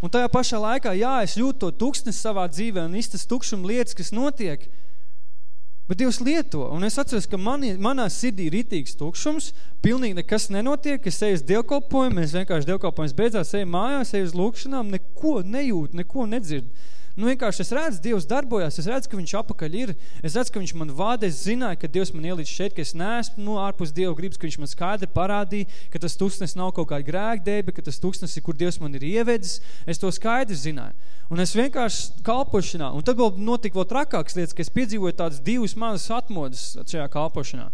Un tajā pašā laikā, jā, es jūtu to tuksnes savā dzīvē un iztas tukšuma lietas, kas notiek – Bet Dievs lieto, un es atceros, ka mani, manā sirdī ir ritīgs tukšums, pilnīgi nekas nenotiek, es eju uz dievkalpojumu, mēs vienkārši dievkalpojums beidzās, eju mājās, eju uz lūkšanām, neko nejūt, neko nedzird. Nu, vienkārši es redzu, Dievs darbojās, es redzu, ka viņš apakaļ ir, es redzu, ka viņš man vada, es zināju, ka Dievs man ielīdz šeit, ka es neesmu nu, ārpus Dieva gribas, ka viņš man skaidri parādīja, ka tas tūkstnes nav kaut kāda grēkdēba, ka tas tūkstnes ir, kur Dievs man ir ievedis, es to skaidri zināju. Un es vienkārši kalpošanā, un tad vēl notika vēl trakāks lietas, ka es piedzīvoju tādas divas mazas atmodas šajā kalpošanā.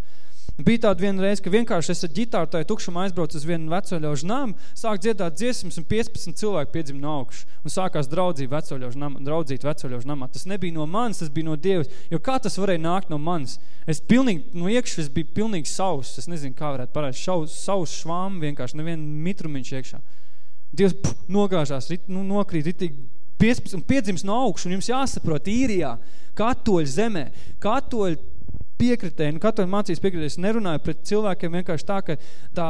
Bija tāda viena reize, ka vienkārši es ar ģitāru tajā tukšumā aizbraucu uz vienu vecoļaužu namu, sāk dziedāt dziesmas un 15 cilvēki piedzim no augšu. Un sākās draudzība vecoļaužu namā, draudzīt vecoļaužu namā. Tas nebija no manis, tas bija no Dievas. Jo kā tas varēja nākt no manis? Es pilnīgi, no iekšas biju pilnīgi savs. Es nezinu, kā varētu parādīt. Savs švām vienkārši, nevien mitrumiņš iekšā. Dievs pff, nogāžās, rit, nu, nokrīt ritīgi 15 un piedzims no augšu. Un jums jāsaprot īrijā, katoļu zemē, katoļu piekritēji, nu katoļu mācīs piekritēji, es nerunāju pret cilvēkiem vienkārši tā, ka tā,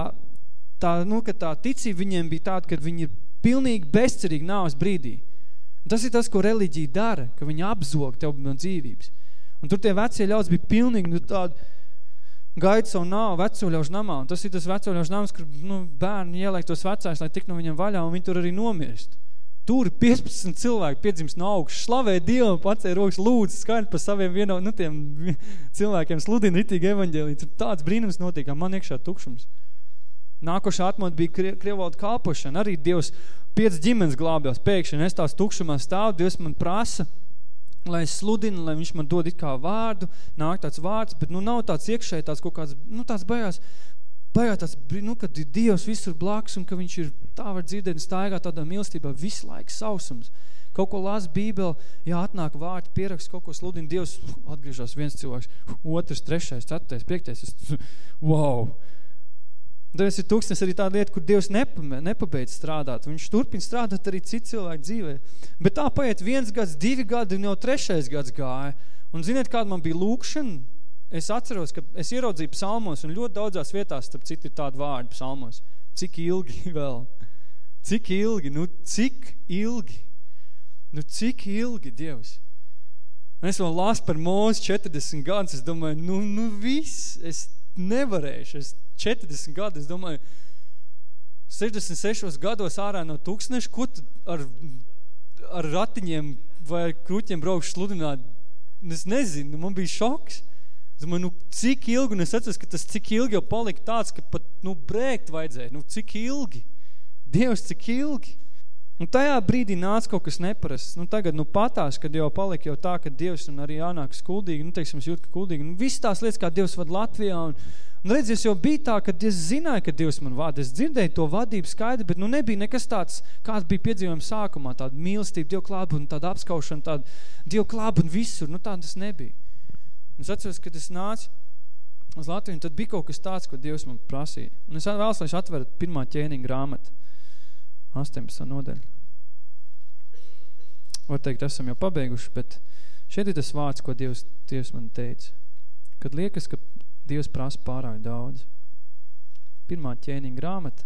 tā, nu, ka tā ticība viņiem bija tāda, ka viņi ir pilnīgi bezcerīgi nāves brīdī. Un tas ir tas, ko reliģija dara, ka viņi apzog tev no dzīvības. Un tur tie vecie ļauds bija pilnīgi nu, tādi, gaida savu nāvu vecoļaužu namā. Un tas ir tas vecoļaužu nams, kur nu, bērni ieliek tos vecājus, lai tik no viņam vaļā, un viņi tur arī nomirst. Tur 15 cilvēki piedzimst no augšas, slavē Dievu, pacēja rokas, lūdzu, skaņi par saviem vieno, nu, tiem cilvēkiem sludina ritīgi evaņģēlī. Tur tāds brīnums notiek, man iekšā tukšums. Nākošā atmot bija krie, Krievvalda kalpošana, arī Dievs piec ģimenes glābjās pēkšņi, es tās tukšumā stāvu, Dievs man prasa, lai es sludinu, lai viņš man dod it kā vārdu, nāk tāds vārds, bet nu nav tāds iekšēji, tāds kaut kāds, nu tāds bajās, Tāds, nu, kad Dievs visur blakus un ka viņš ir tā var dzirdēt un staigāt tādā mīlestībā visu laiku sausums. Kaut ko lās Bībeli, jā, atnāk vārdi, pierakst, kaut ko sludina Dievs, atgriežās viens cilvēks, otrs, trešais, ceturtais, piektais, es, wow. Dievs ir tūkstnes arī tāda lieta, kur Dievs nepabeidz strādāt. Viņš turpina strādāt arī citu cilvēku dzīvē. Bet tā paiet viens gads, divi gadi un jau trešais gads gāja. Un ziniet, kāda man bija lūkšana? Es atceros, ka es ieraudzīju psalmos, un ļoti daudzās vietās, starp citu, ir tādi vārdi psalmos. Cik ilgi vēl? Cik ilgi? Nu, cik ilgi? Nu, cik ilgi, Dievs? Un es vēl lasu par mūsu 40 gadus, es domāju, nu, nu viss, es nevarēšu, es 40 gadus, es domāju, 66 gados ārā no tūkstneša, ko ar, ar ratiņiem vai ar kruķiem braukšu sludināt? Es nezinu, man bija šoks. Es domāju, nu, cik ilgi, un es atceros, ka tas cik ilgi jau palika tāds, ka pat, nu, brēkt vajadzēja. Nu, cik ilgi? Dievs, cik ilgi? Un tajā brīdī nāca kaut kas neparasts. Nu, tagad, nu, patās, kad jau palika jau tā, ka Dievs un arī jānāk skuldīgi, nu, teiksim, jūt, ka kuldīgi. Nu, viss tās lietas, kā Dievs vad Latvijā. Un, un redz, es jau bija tā, ka es zināju, ka Dievs man vada. Es dzirdēju to vadību skaidri, bet nu nebija nekas tāds, kāds bija piedzīvojums sākumā. Tāda mīlestība, Dievu klābuna, tāda apskaušana, tāda Dievu klābuna visur. Nu, tā tas nebija. Un es atceros, kad es nācu uz Latviju, tad bija kaut kas tāds, ko Dievs man prasīja. Un es vēlos, lai es atveru pirmā ķēniņa grāmatu. 18. nodaļa. Var teikt, esam jau pabeiguši, bet šeit ir tas vārds, ko Dievs, Dievs man teica. Kad liekas, ka Dievs prasa pārāk daudz. Pirmā ķēniņa grāmata,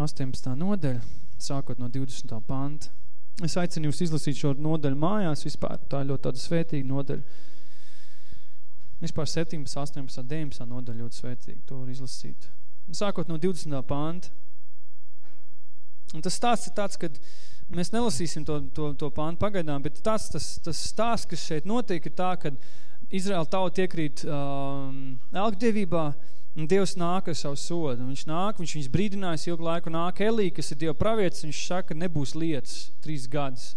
18. nodaļa, sākot no 20. panta. Es aicinu jūs izlasīt šo nodaļu mājās vispār. Tā ir ļoti tāda svētīga nodaļa. Vispār 17, 18, 19 nodaļa ļoti svētīga. To var izlasīt. Sākot no 20. panta. Un tas stāsts ir tāds, kad mēs nelasīsim to, to, to pāntu pagaidām, bet tāds, tas, tas stāsts, kas šeit notiek, ir tā, ka Izraēla tauta iekrīt um, elgdievībā, un Dievs nāk ar savu sodu. Viņš nāk, viņš viņus brīdinājis ilgu laiku, nāk Elī, kas ir Dieva pravietis, viņš saka, nebūs lietas trīs gadus.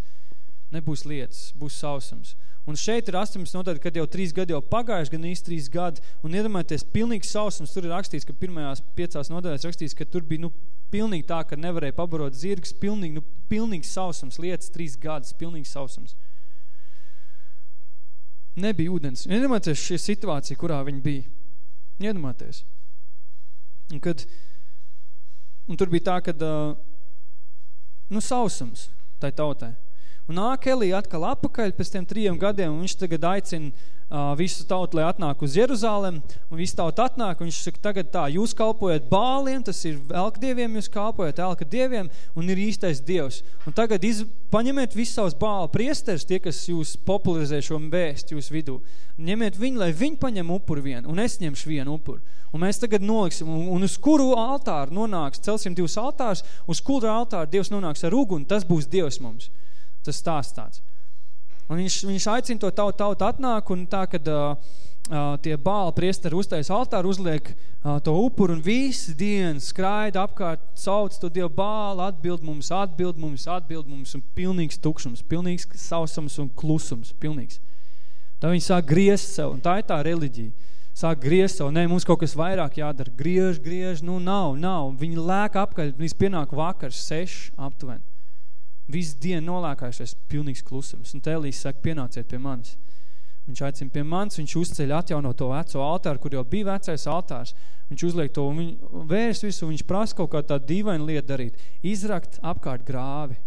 Nebūs lietas, būs sausums. Un šeit ir 18 notādi, kad jau trīs gadi jau pagājuši, gan īsti trīs gadi, un iedomājieties, pilnīgs sausums, tur ir rakstīts, ka pirmajās piecās nodaļās rakstīts, ka tur bija, nu, pilnīgi tā, ka nevarēja pabarot zirgs, pilnīgi, nu, pilnīgs sausums, lietas trīs gadus, pilnīgs sausums. Nebija ūdens. Iedomājieties šī situācija, kurā viņi bija. Iedomājieties. Un kad, un tur bija tā, kad, nu, sausums tai tautai. Un nāk Elī atkal apakaļ pēc tiem trijiem gadiem, un viņš tagad aicina visu tautu, lai atnāk uz Jeruzalem, un visu tautu atnāk, un viņš saka, tagad tā, jūs kalpojat bāliem, tas ir elka dieviem, jūs kalpojat elka dieviem, un ir īstais dievs. Un tagad iz, paņemiet visus savus bāla priesteris, tie, kas jūs popularizē šo vēstu jūs vidū. Ņemiet viņu, lai viņi paņem upuru vienu, un es ņemšu vienu upuru. Un mēs tagad noliksim, un, un uz kuru altāru nonāks, celsim divus altārus, uz kuru altāru Dievs nonāks ar uguni, tas būs Dievs mums. Tas stāsts tāds. Un viņš, viņš aicina to tautu, tautu atnāk, un tā, kad uh, uh, tie bāla priestari uztais altāru, uzliek uh, to upuru, un visi dienas skraida apkārt, sauc to Dievu bālu, atbild mums, atbild mums, atbild mums, un pilnīgs tukšums, pilnīgs sausums un klusums, pilnīgs. Tā viņi sāk griezt sev, un tā ir tā reliģija. Sāk griezt sev, nē, mums kaut kas vairāk jādara, griež, griež, nu nav, nav. Viņi lēk apkaļ, viņas pienāk vakars, seši aptuveni. Visu dienu nolēkājušies pilnīgs klusums. Un Tēlīs saka, pienāciet pie manis. Viņš aicina pie manis, viņš uzceļ atjauno to veco altāru, kur jau bija vecais altārs. Viņš uzliek to un viņu vērs visu, viņš prasa kaut kā tādu dīvainu lietu darīt. Izrakt apkārt grāvi.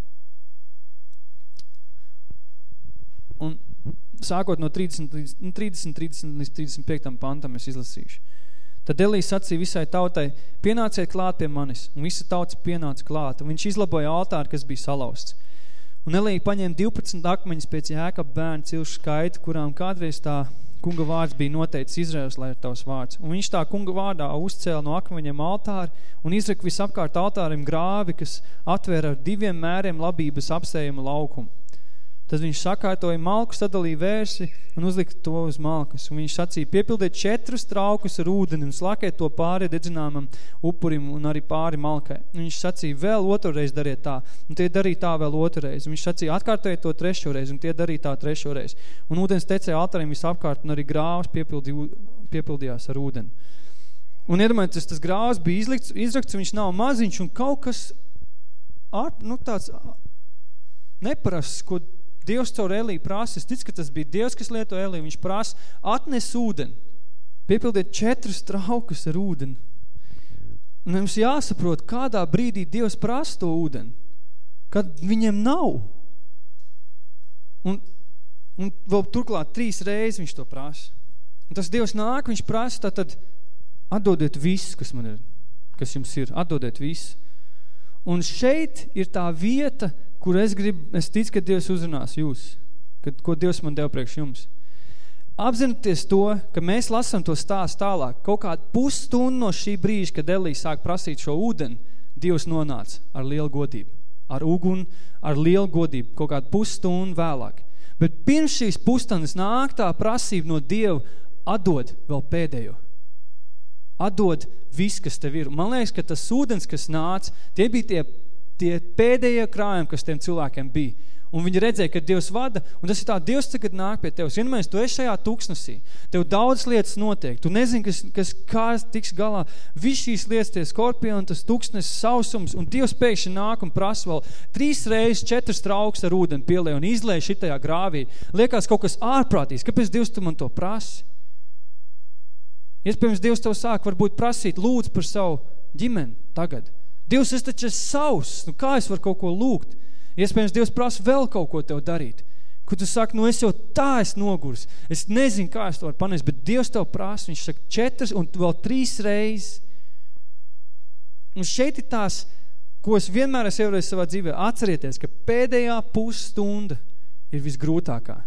Un sākot no 30, 30, 30 līdz 35 pantam es izlasīšu. Tad Elijas sacīja visai tautai, pienāciet klāt pie manis, un visa tauts pienāca klāt, un viņš izlaboja altāru, kas bija salausts. Un Elija paņēma 12 akmeņus pēc Jēkab bērnu cilšu skaitu, kurām kādreiz tā kunga vārds bija noteicis Izraels, lai ir tavs vārds. Un viņš tā kunga vārdā uzcēla no akmeņiem altāri un izraka visapkārt altārim grāvi, kas atvēra ar diviem mēriem labības apsējumu laukumu. Tad viņš sakārtoja malku, sadalīja vērsi un uzlika to uz malkas. Un viņš sacīja, piepildiet četrus traukus ar ūdeni un slakēt to pāri dedzināmam upurim un arī pāri malkai. Un viņš sacīja, vēl otrreiz dariet tā. Un tie darīja tā vēl otrreiz. Un viņš sacīja, atkārtojiet to trešoreiz un tie darīja tā trešoreiz. Un ūdens tecēja altariem visapkārt un arī grāvas piepildījās ar ūdeni. Un iedomājieties, tas grāvs bija izlikts, izrakts, viņš nav maziņš un kaut kas ar, nu, tāds neparasts, ko Dievs caur Eliju prasa, es ticu, ka tas bija Dievs, kas lieto Eliju, viņš prasa, atnes ūdeni, piepildiet četrus traukus ar ūdeni. Un mums jāsaprot, kādā brīdī Dievs prasa to ūdeni, kad viņiem nav. Un, un vēl turklāt trīs reizes viņš to prasa. Un tas Dievs nāk, viņš prasa, tātad atdodiet visu, kas man ir, kas jums ir, atdodiet visu. Un šeit ir tā vieta, kur es gribu, es ticu, ka Dievs uzrunās jūs, kad, ko Dievs man deva priekš jums. Apzinoties to, ka mēs lasam to stāstu tālāk, kaut kādu pusstundu no šī brīža, kad Elija sāk prasīt šo ūdeni, Dievs nonāca ar lielu godību, ar uguni, ar lielu godību, kaut kādu pusstundu vēlāk. Bet pirms šīs pusstundas nāk tā prasība no Dieva atdod vēl pēdējo. Atdod viss, kas tev ir. Man liekas, ka tas ūdens, kas nāca, tie bija tie tie pēdējie krājumi, kas tiem cilvēkiem bija. Un viņi redzēja, ka Dievs vada, un tas ir tā, Dievs tagad nāk pie tevis. Vienmēr tu esi šajā tuksnesī. Tev daudz lietas notiek. Tu nezini, kas, kas kā tiks galā. Viss šīs lietas, tie skorpioni, tas tuksnes, sausums, un Dievs pēkšņi nāk un prasa vēl trīs reizes četras trauks ar ūdeni pielē un izlēja šitajā grāvī. Liekas kaut kas ārprātīs. Kāpēc Dievs tu man to prasi? Iespējams, Dievs tev sāk varbūt prasīt, lūdz par savu ģimeni tagad. Dievs, es taču esmu savs. Nu, kā es varu kaut ko lūgt? Iespējams, Dievs prasa vēl kaut ko tev darīt. Kur tu saki, nu es jau tā es nogurs. Es nezinu, kā es to varu panest, bet Dievs tev prasa, viņš saka četras un vēl trīs reizes. Un šeit ir tās, ko es vienmēr esmu ievarējis savā dzīvē. Atcerieties, ka pēdējā pusstunda ir visgrūtākā.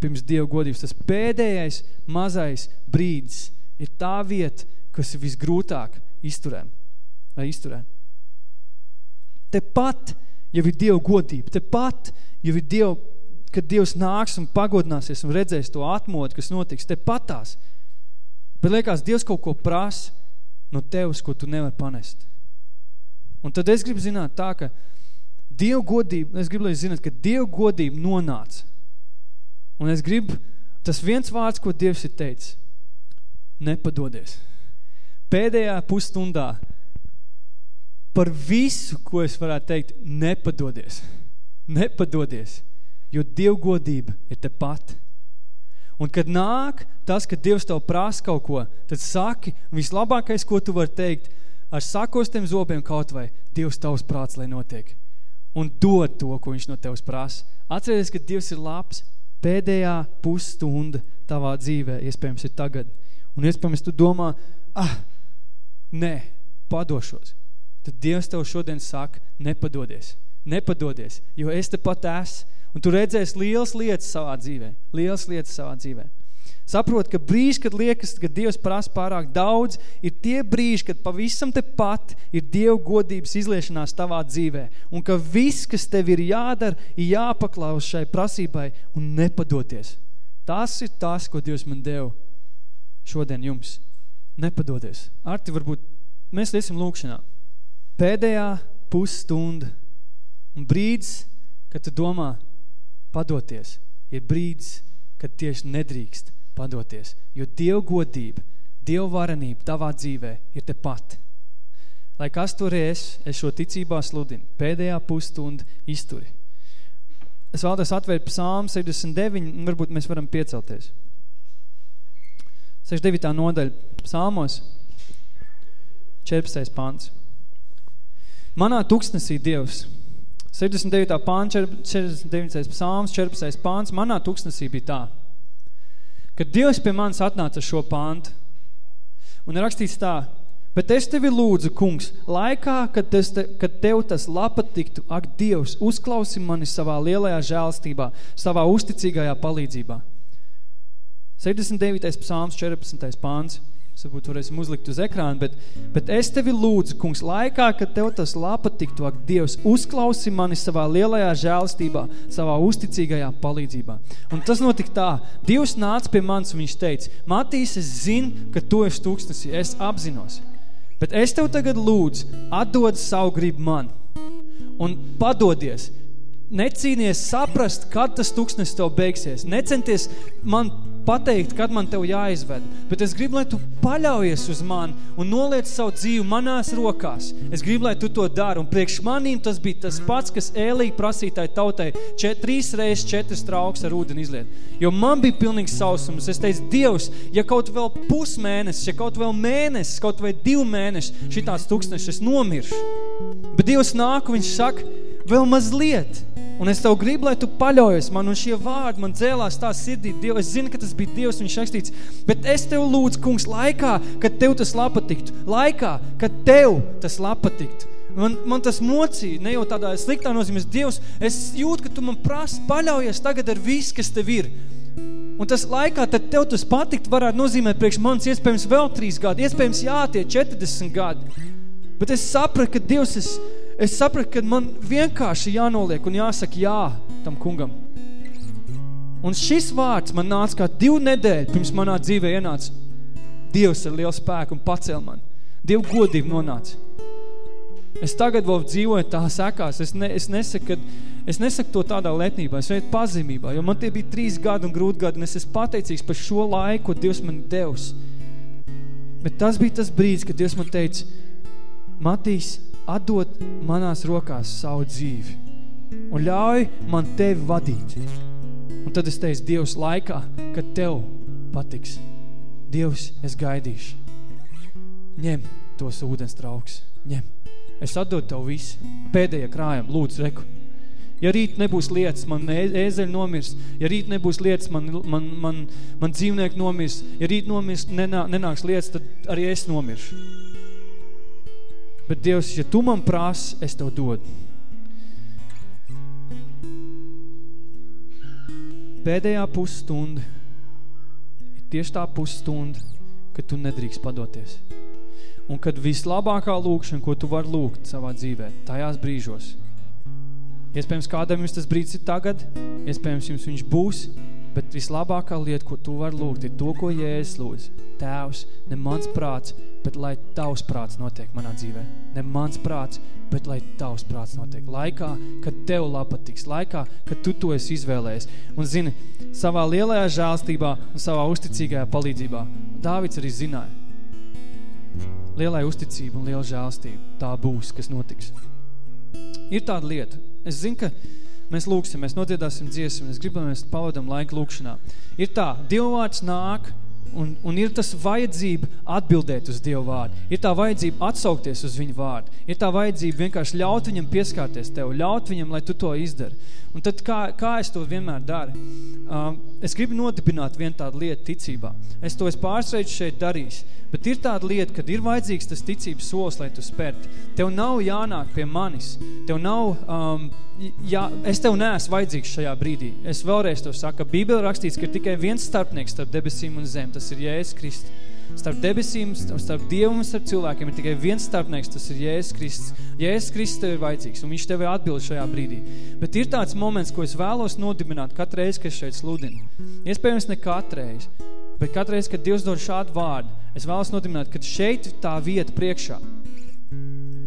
Pirms Dieva godības. Tas pēdējais mazais brīdis ir tā vieta, kas ir visgrūtāk izturēm. Vai izturēm. Tepat jau ir Dieva godība. Tepat jau ir Dieva, kad Dievs nāks un pagodināsies un redzēs to atmodu, kas notiks, tepatās. Bet liekas, Dievs kaut ko prasa no tevis, ko tu nevar panest. Un tad es gribu zināt tā, ka Dieva godība, es gribu, lai zināt, ka Dieva godība nonāca. Un es gribu, tas viens vārds, ko Dievs ir teicis, nepadodies. Pēdējā pusstundā par visu, ko es varētu teikt, nepadodies. Nepadodies, jo dievgodība ir tepat. Un kad nāk tas, ka Dievs tev prasa kaut ko, tad saki, vislabākais, ko tu vari teikt, ar sakostiem zobiem kaut vai, Dievs tavs prāts, lai notiek. Un dod to, ko viņš no tevs prasa. Atceries, ka Dievs ir labs, pēdējā pusstunda tavā dzīvē, iespējams, ir tagad. Un iespējams, tu domā, ah, nē, padošos tad Dievs tev šodien saka, nepadodies, nepadodies, jo es te pat esmu, un tu redzēsi lielas lietas savā dzīvē, lielas lietas savā dzīvē. Saprot, ka brīži, kad liekas, ka Dievs prasa pārāk daudz, ir tie brīži, kad pavisam te pat ir Dieva godības izliešanās tavā dzīvē. Un ka viss, kas tev ir jādara, ir jāpaklaus šai prasībai un nepadoties. Tas ir tas, ko Dievs man deva šodien jums. Nepadoties. Arti, varbūt mēs liesim lūkšanā pēdējā pusstunda un brīdis, kad tu domā padoties, ir brīdis, kad tieši nedrīkst padoties, jo Dievu godība, Dievu varenība tavā dzīvē ir tepat. Lai kas tur es, es šo ticībā sludinu, pēdējā pusstunda izturi. Es vēlos atvērt psalmu 69, un varbūt mēs varam piecelties. 69. nodaļa psalmos, 14. pants. Manā tuksnesī Dievs, 79. pāns, 49. psalms, 14. pāns, manā tuksnesī bija tā, kad Dievs pie manis atnāca šo pāntu, un rakstīts tā, bet es tevi lūdzu, kungs, laikā, kad, tas te, kad tev tas lapa tiktu, ak, Dievs, uzklausi mani savā lielajā žēlstībā, savā uzticīgajā palīdzībā. 79. psalms, 14. pāns, Es varbūt varēsim uzlikt uz ekrānu, bet, bet es tevi lūdzu, kungs, laikā, kad tev tas lapa tiktu, ak, Dievs, uzklausi mani savā lielajā žēlstībā, savā uzticīgajā palīdzībā. Un tas notika tā. Dievs nāca pie manis un viņš teica, Matīs, es zinu, ka tu esi tūkstnesī, es apzinos. Bet es tev tagad lūdzu, atdod savu gribu man un padodies, necīnies saprast, kad tas tūkstnes tev beigsies. Necenties man pateikt, kad man tev jāizved, bet es gribu, lai tu paļaujies uz mani un noliec savu dzīvi manās rokās. Es gribu, lai tu to dari, un priekš manīm tas bija tas pats, kas ēlīgi prasītāji tautai čet, trīs reizes četras trauks ar ūdeni izliet. Jo man bija pilnīgs sausums. Es teicu, Dievs, ja kaut vēl pusmēnesis, ja kaut vēl mēnesis, kaut vai divu mēneši šitās tūkstnešas, es nomiršu. Bet Dievs nāk, viņš saka, vēl mazliet, Un es tev gribu, lai tu paļaujies man, un šie vārdi man dzēlās tā sirdī. Diev, es zinu, ka tas bija Dievs, viņš rakstīts, bet es tev lūdzu, kungs, laikā, kad tev tas lapa tiktu. Laikā, kad tev tas lapa tiktu. Man, man tas mocīja, ne jau tādā sliktā nozīmēs, Dievs, es jūtu, ka tu man prasi, paļaujies tagad ar visu, kas tev ir. Un tas laikā, tad tev tas patikt varētu nozīmēt priekš manis iespējams vēl trīs gadi, iespējams jātie 40 gadi. Bet es sapratu, ka Dievs, es, es sapratu, ka man vienkārši jānoliek un jāsaka jā tam kungam. Un šis vārds man nāca kā divu nedēļu pirms manā dzīvē ienāca. Dievs ar lielu spēku un pacēl man. Dievu godību nonāca. Es tagad vēl dzīvoju tā sekās. Es, ne, es, nesaku, kad, es nesaku to tādā letnībā, es veidu pazemībā, jo man tie bija trīs gadi un grūti gadi, un es esmu pateicīgs par šo laiku, ko Dievs man devs. Bet tas bija tas brīdis, kad Dievs man teica, Matīs, atdot manās rokās savu dzīvi un ļauj man tevi vadīt. Un tad es teicu, Dievs, laikā, kad tev patiks, Dievs, es gaidīšu. Ņem tos ūdens trauks, ņem. Es atdodu tev visu. Pēdējie krājumi, lūdzu, reku. Ja rīt nebūs lietas, man ēzeļi nomirs. Ja rīt nebūs lietas, man, man, man, man dzīvnieki nomirs. Ja rīt nomirs, nenā, nenāks lietas, tad arī es nomiršu. Bet Dievs, ja tu man prās, es tev dodu. Pēdējā pusstunda ir tieši tā pusstunda, kad tu nedrīkst padoties. Un kad vislabākā lūkšana, ko tu var lūgt savā dzīvē, tajās brīžos. Iespējams, kādam jums tas brīdis ir tagad, iespējams, jums viņš būs, bet vislabākā lieta, ko tu var lūgt, ir to, ko Jēzus lūdz. Tēvs, ne mans prāts, bet lai tavs prāts notiek manā dzīvē. Ne mans prāts, bet lai tavs prāts notiek. Laikā, kad tev lapatiks, laikā, kad tu to esi izvēlējies. Un zini, savā lielajā žēlstībā un savā uzticīgajā palīdzībā Dāvids arī zināja, lielai uzticība un liela žēlstība tā būs, kas notiks. Ir tāda lieta. Es zinu, ka mēs lūksim, mēs nodziedāsim dziesmu, es gribu, mēs pavadam laiku lūkšanā. Ir tā, Dievvārds nāk un, un ir tas vajadzība atbildēt uz Dievu vārdu. Ir tā vajadzība atsaukties uz viņu vārdu. Ir tā vajadzība vienkārši ļaut viņam pieskārties tev, ļaut viņam, lai tu to izdari. Un tad kā, kā es to vienmēr daru? Um, es gribu nodibināt vienu tādu lietu ticībā. Es to es pārsveicu šeit darījis. Bet ir tāda lieta, kad ir vajadzīgs tas ticības solis, lai tu spērti. Tev nav jānāk pie manis. Tev nav, um, jā, es tev neesmu vajadzīgs šajā brīdī. Es vēlreiz to saku, ka Bībele rakstīts, ka ir tikai viens starpnieks starp debesīm un zem. Tas ir Jēzus Kristus. Starp debesīm, starp Dievu un starp cilvēkiem ir tikai viens starpnieks, tas ir Jēzus Kristus. Jēzus Kristus tev ir vajadzīgs, un viņš tev ir atbild šajā brīdī. Bet ir tāds moments, ko es vēlos nodibināt katru reizi, kad es šeit sludinu. Iespējams ne katru reizi, bet katru reizi, kad Dievs dod šādu vārdu, es vēlos nodibināt, ka šeit tā vieta priekšā,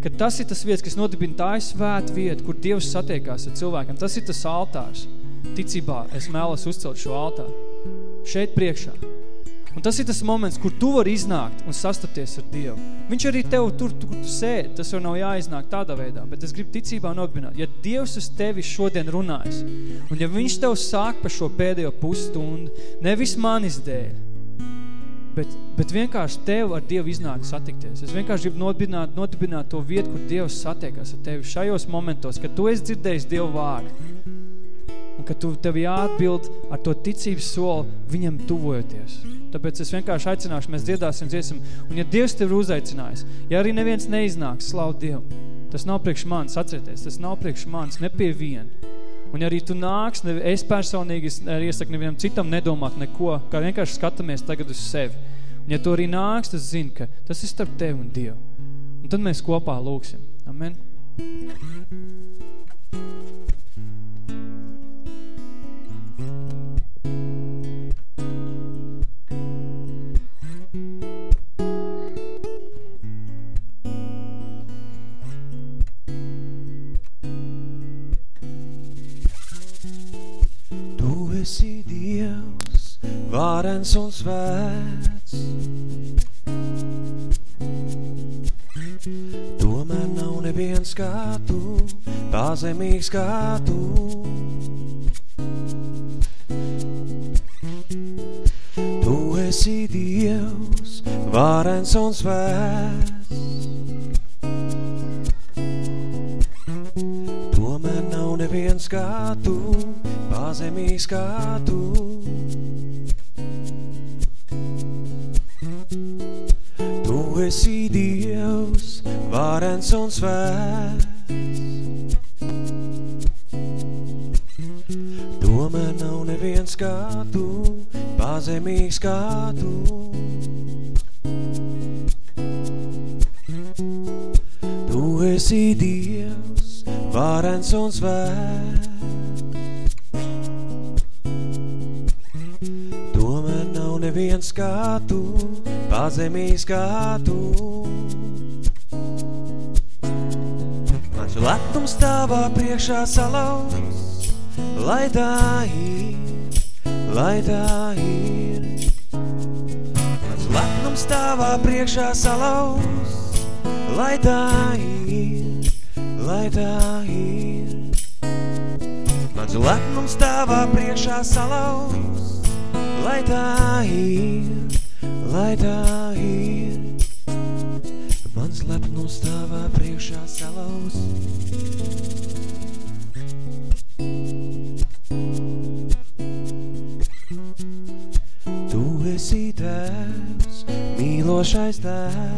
ka tas ir tas vietas, kas nodibina tā svēta vieta, kur Dievs satiekās ar cilvēkiem. Tas ir tas altārs. Ticībā es mēlos uzcelt šo altāru. Šeit priekšā. Un tas ir tas moments, kur tu vari iznākt un sastapties ar Dievu. Viņš arī tev tur, tur tu sēd, tas jau nav jāiznāk tādā veidā, bet es gribu ticībā nodibināt. Ja Dievs uz tevi šodien runājas, un ja viņš tev sāk par šo pēdējo pusstundu, nevis manis dēļ, bet, bet vienkārši tev ar Dievu iznāk satikties. Es vienkārši gribu nodibināt, nodibināt to vietu, kur Dievs satiekas ar tevi šajos momentos, kad tu esi dzirdējis Dievu vārdu, un ka tu tev jāatbild ar to ticības soli viņam tuvojoties. Tāpēc es vienkārši aicināšu, mēs dziedāsim dziesmu. Un ja Dievs tev ir uzaicinājis, ja arī neviens neiznāks, slavu Dievu, tas nav priekš manis, atcerieties, tas nav priekš manis, ne pie viena. Un ja arī tu nāks, ne, es personīgi es iesaku nevienam citam nedomāt neko, kā vienkārši skatāmies tagad uz sevi. Un ja tu arī nāks, tas zini, ka tas ir starp tevi un Dievu. Un tad mēs kopā lūksim. Amen. Varens un svēts. Tomēr nav neviens kā tu, pazemīgs kā tu. Tu esi Dievs, varens un svēts. Tomēr nav neviens kā tu, pazemīgs kā. Tu Dievs, varens un svēts. Tomēr nav neviens kā tu, pazemīgs kā tu. Tu esi Dievs, varens un svēts. neviens kā tu, pazemīgs kā tu. Priekšā salauz, lai tā ir, lai tā ir. Mans lepnums tavā priekšā salauz, lai tā ir, lai tā ir. Mans lepnums tavā priekšā salauz, lai tā ir, lai tā ir. that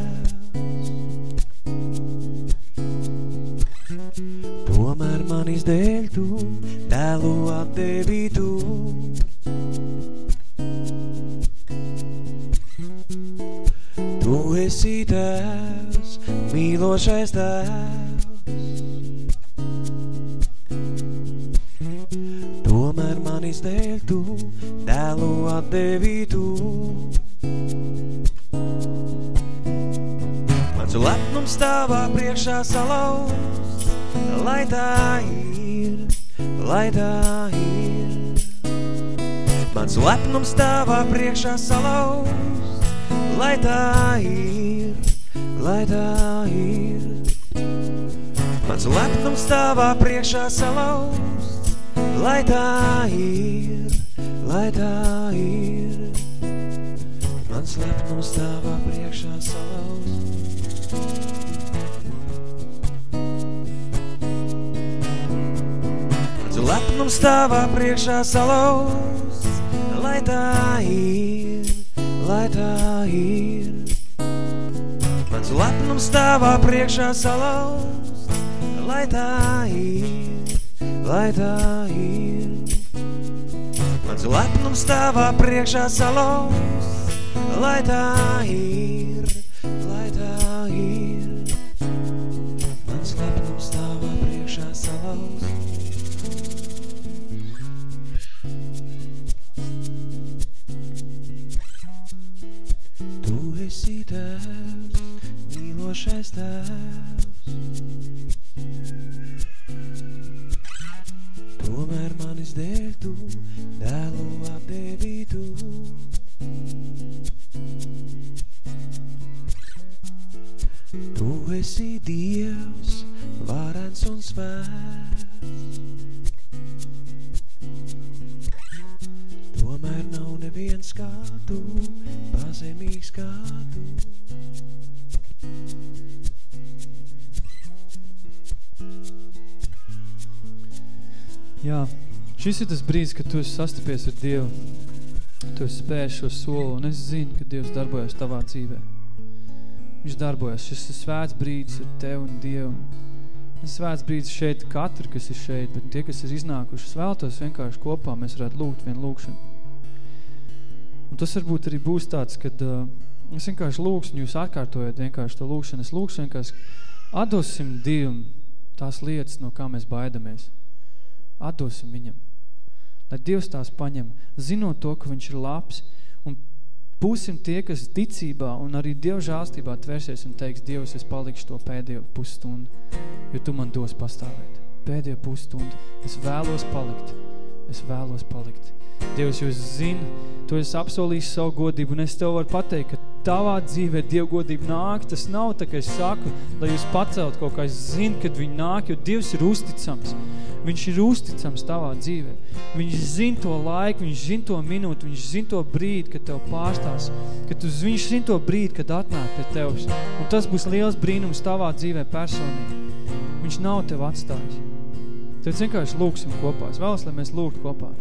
Mans lepnums tavā priekšā salauz, lai tā ir, lai tā ir. Mans lepnums tavā priekšā salauz, lai tā ir, lai tā ir. Mans lepnums tavā priekšā salauz. Lepnums tavā priekšā salauz, lai tā ir, lai tā ir. Mans lepnums tavā priekšā salauz, lai tā ir, lai tā ir. Mans lepnums tavā priekšā salauz, lai tā ir, mīlošais tēvs. Tomēr manis dēļ tu, dēlu atdevi tu. Tu esi Dievs, varens un svēts. Tomēr nav neviens kā tu, pazemīgs kā tu. Jā, šis ir tas brīdis, kad tu esi sastapies ar Dievu. Tu esi spējis šo soli, un es zinu, ka Dievs darbojas tavā dzīvē. Viņš darbojas. Šis ir svēts brīdis ar tevi un Dievu. Es svēts brīdis šeit katru, kas ir šeit, bet tie, kas ir iznākuši, es vēltos vienkārši kopā, mēs varētu lūgt vienu lūkšanu. Un tas varbūt arī būs tāds, kad uh, es vienkārši lūkšu, un jūs atkārtojat vienkārši to lūkšanu. Es lūkšu vienkārši atdosim Dievam tās lietas, no kā mēs baidamies. Atdosim viņam. Lai Dievs tās paņem, zinot to, ka viņš ir labs, un būsim tie, kas ticībā un arī Dieva žālstībā tvērsies un teiks, Dievs, es palikšu to pēdējo pusstundu, jo tu man dos pastāvēt. Pēdējo pusstundu. Es vēlos palikt. Es vēlos palikt. Dievs, jūs zini, tu esi apsolījis savu godību, un es tev varu pateikt, ka tavā dzīvē dievgodība nāk, tas nav tā, ka es saku, lai jūs pacelt kaut kā, es zinu, kad viņi nāk, jo Dievs ir uzticams. Viņš ir uzticams tavā dzīvē. Viņš zina to laiku, viņš zina to minūtu, viņš zina to brīdi, kad tev pārstās, kad tu, viņš zina to brīdi, kad atnāk pie tevs. Un tas būs liels brīnums tavā dzīvē personīgi. Viņš nav tev atstājis. Tad vienkārši lūksim kopā. Es vēlos, lai mēs lūgtu kopā.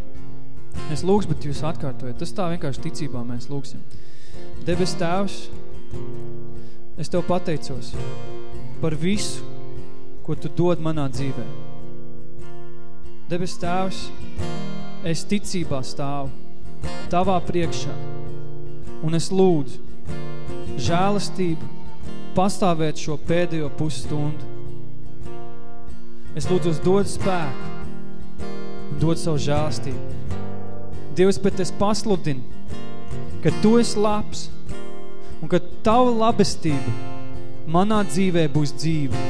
Es lūkšu, bet jūs atkārtojat. Tas tā vienkārši ticībā mēs lūksim. Debes tēvs, es tev pateicos par visu, ko tu dod manā dzīvē. Debes tēvs, es ticībā stāvu tavā priekšā un es lūdzu žēlastību pastāvēt šo pēdējo pusstundu. Es lūdzu dod spēku un dod savu žēlastību. Dievs, bet es pasludinu, ka Tu esi labs un ka Tava labestība manā dzīvē būs dzīve.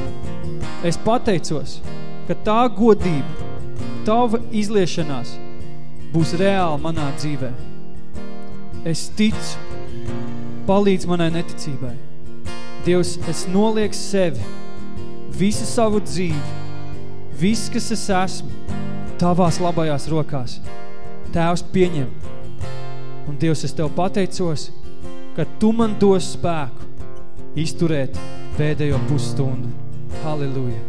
Es pateicos, ka tā godība, tava izliešanās būs reāli manā dzīvē. Es ticu, palīdz manai neticībai. Dievs, es nolieku sevi, visu savu dzīvi, viss, kas es esmu, tavās labajās rokās. Tēvs pieņem. Un Dievs, es Tev pateicos, ka Tu man dos spēku izturēt pēdējo pusstundu. Halleluja.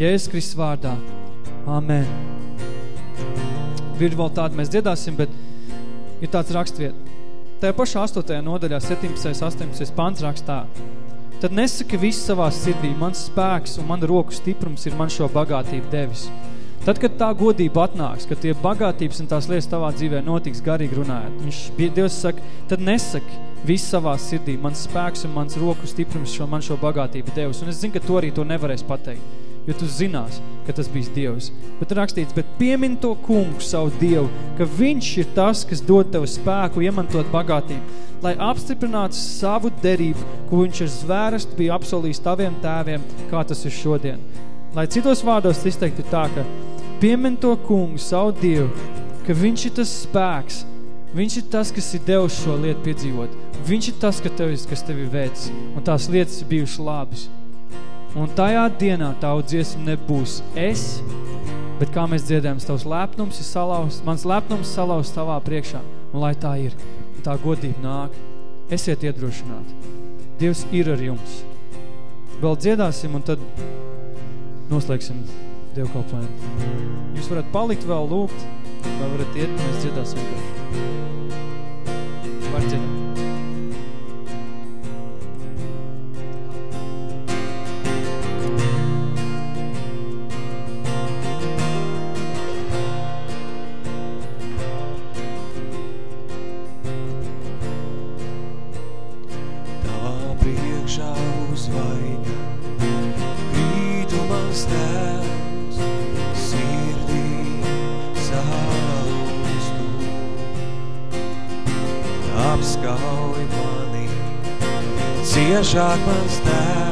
Jēzus Kristus vārdā. Amen. Ir vēl tāda, mēs dziedāsim, bet ir tāds rakstviet. Tajā pašā 8. nodaļā, 17. 18. pants rakstā. Tad nesaki viss savā sirdī, mans spēks un man roku stiprums ir man šo bagātību devis. Tad, kad tā godība atnāks, kad tie bagātības un tās lietas tavā dzīvē notiks garīgi runājot, viņš, Dievs saka, tad nesaki viss savā sirdī, mans spēks un mans roku stiprums šo, man šo bagātību devis. Un es zinu, ka tu arī to nevarēs pateikt jo tu zinās, ka tas bijis Dievs. Bet rakstīts, bet piemin to kungu savu Dievu, ka viņš ir tas, kas dod tev spēku iemantot bagātību, lai apstiprinātu savu derību, ko viņš ar zvērstu bija apsolījis taviem tēviem, kā tas ir šodien. Lai citos vārdos izteiktu tā, ka piemin to kungu savu Dievu, ka viņš ir tas spēks, viņš ir tas, kas ir devis šo lietu piedzīvot. Viņš ir tas, ka tev, kas tevi veids, un tās lietas ir bijušas labas. Un tajā dienā tavu dziesmu nebūs es, bet kā mēs dziedējam, tavs lepnums ir salaust, mans lepnums salaust tavā priekšā. Un lai tā ir, un tā godība nāk, esiet iedrošināti. Dievs ir ar jums. Vēl dziedāsim un tad noslēgsim dievkalpojumu. Jūs varat palikt vēl lūgt, vai varat iet, mēs dziedāsim vienkārši. Var dziedāt. Ciešāk mans tēvs,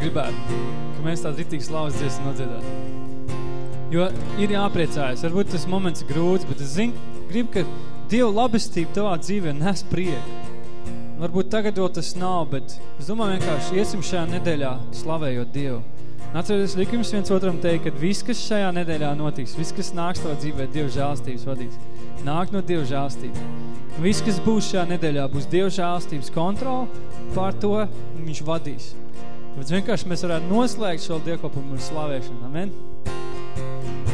gribētu? Ka mēs tāds ritīgi slavas dziesmu nodziedāt. Jo ir jāpriecājas. Varbūt tas moments ir grūts, bet es zinu, gribu, ka Dieva labestība tavā dzīvē nes prieku. Varbūt tagad vēl tas nav, bet es domāju vienkārši iesim šajā nedēļā slavējot Dievu. Atceries, liku jums viens otram teikt, ka viss, kas šajā nedēļā notiks, viss, kas nāks tavā dzīvē, Dieva žālstības vadīs. Nāk no Dieva žālstības. Viss, kas būs šajā nedēļā, būs Dieva žālstības kontrola, pār to viņš vadīs. Bet vienkārši mēs varētu noslēgt šo dievkopumu ar slavēšanu. Amen?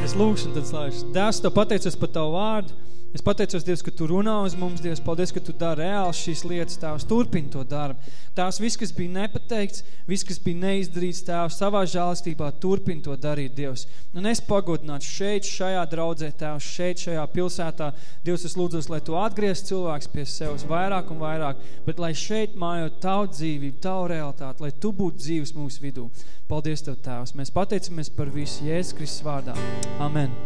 Es lūkšu un tad slavēšu. Dēvs, tev pateicos par tavu vārdu. Es pateicos, Dievs, ka Tu runā uz mums, Dievs, paldies, ka Tu dari reāli šīs lietas, Tēvs, turpini to darbu. Tēvs, viss, kas bija nepateikts, viss, kas bija neizdarīts, Tēvs, savā žālistībā turpini to darīt, Dievs. Un es pagodinātu šeit, šajā draudzē, Tēvs, šeit, šajā pilsētā, Dievs, es lūdzos, lai Tu atgriez cilvēks pie sevis vairāk un vairāk, bet lai šeit mājot Tavu dzīvību, Tavu realitāti, lai Tu būtu dzīves mūsu vidū. Paldies Tev, Tēvs. Mēs pateicamies par visu Jēzus Kristus vārdā. Amen.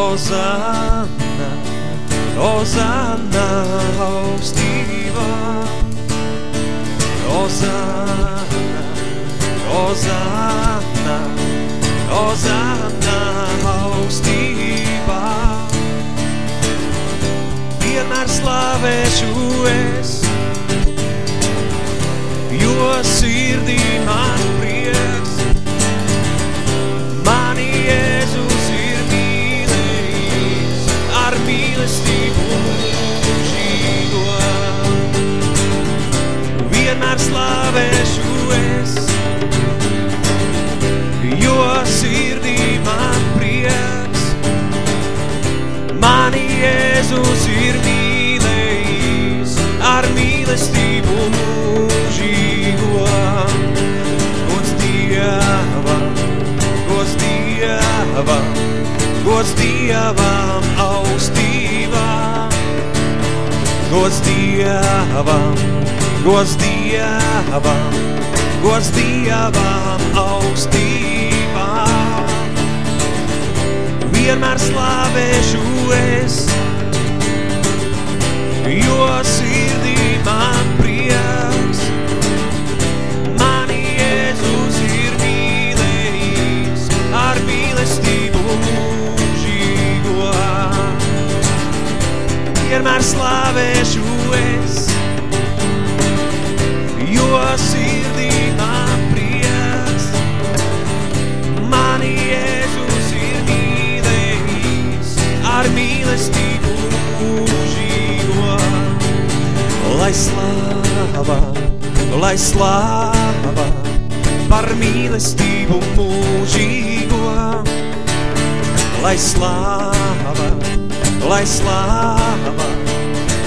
Ozana, Ozana augstībā. Ozana, Ozana, Ozana augstībā. Vienmēr slavēšu es, jo sirdī man prieks. Mani ir slavēšu es, jo sirdī man prieks. Mani Jēzus ir mīlējis ar mīlestību mūžīgo. Gods Dievam, gods Dievam, gods Dievam augstībā. Gods Dievam, gods Dievam, gods Dievam augstībā. Vienmēr slavēšu es, jo sirdī man prieks. Mani Jēzus ir mīlējis ar mīlestību mūžīgo. Vienmēr slavēšu Lai slāva, lai slāva par mīlestību mūžīgo. Lai slāva, lai slāva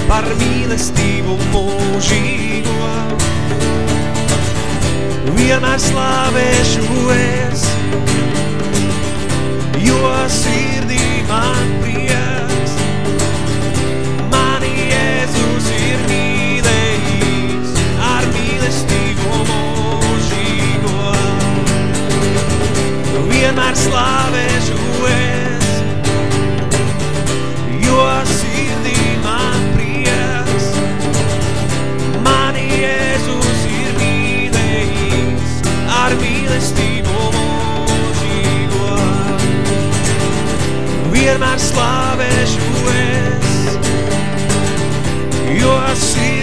par mīlestību mūžīgo. Vienmēr slāvēšu es, jo sirdī man Vienmēr slāvēšu es, jo sirdī man prieks. Mani Jēzus ir mīlējis ar mīlestību mūžīgo. Vienmēr slāvēšu es, jo sirdī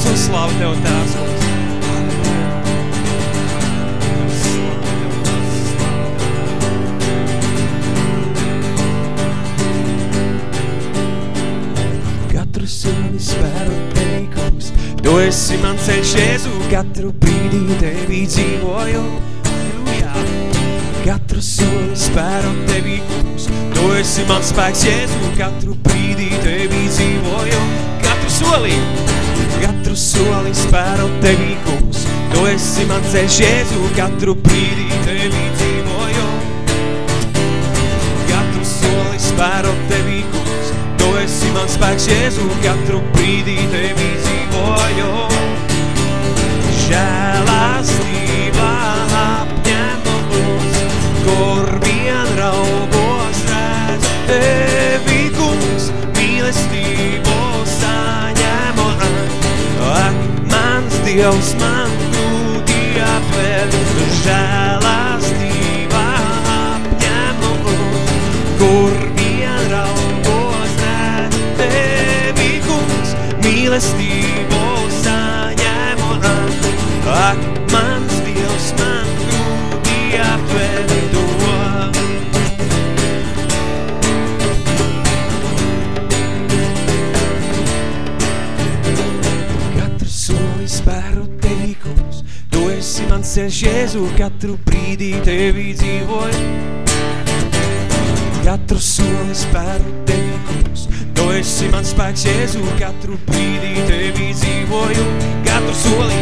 gods un slavu Tev, Tevs. Katru soli spēru tevi, kungs, tu esi man ceļš, Jēzu, katru brīdī tevi dzīvoju. Katru soli spēru tevi, kungs, tu esi man spēks, Jēzu, katru brīdī tevi dzīvoju. Katru soli, katru katru soli spēru tevī, kungs. Tu esi man ceļš, Jēzu, katru brīdī tevī dzīvoju. Katru soli spēru tevī, kungs. Tu esi man spēks, Jēzu, katru brīdī tevī dzīvoju. Žēlastībā apņemu mūs, kur vien raugos redz tevi, mans Dievs, man ceļš, Jēzu, katru brīdī tevī dzīvoju. Katru soli spēru tevī, kungs, tu esi mans spēks, Jēzu, katru brīdī tevī dzīvoju. Katru soli,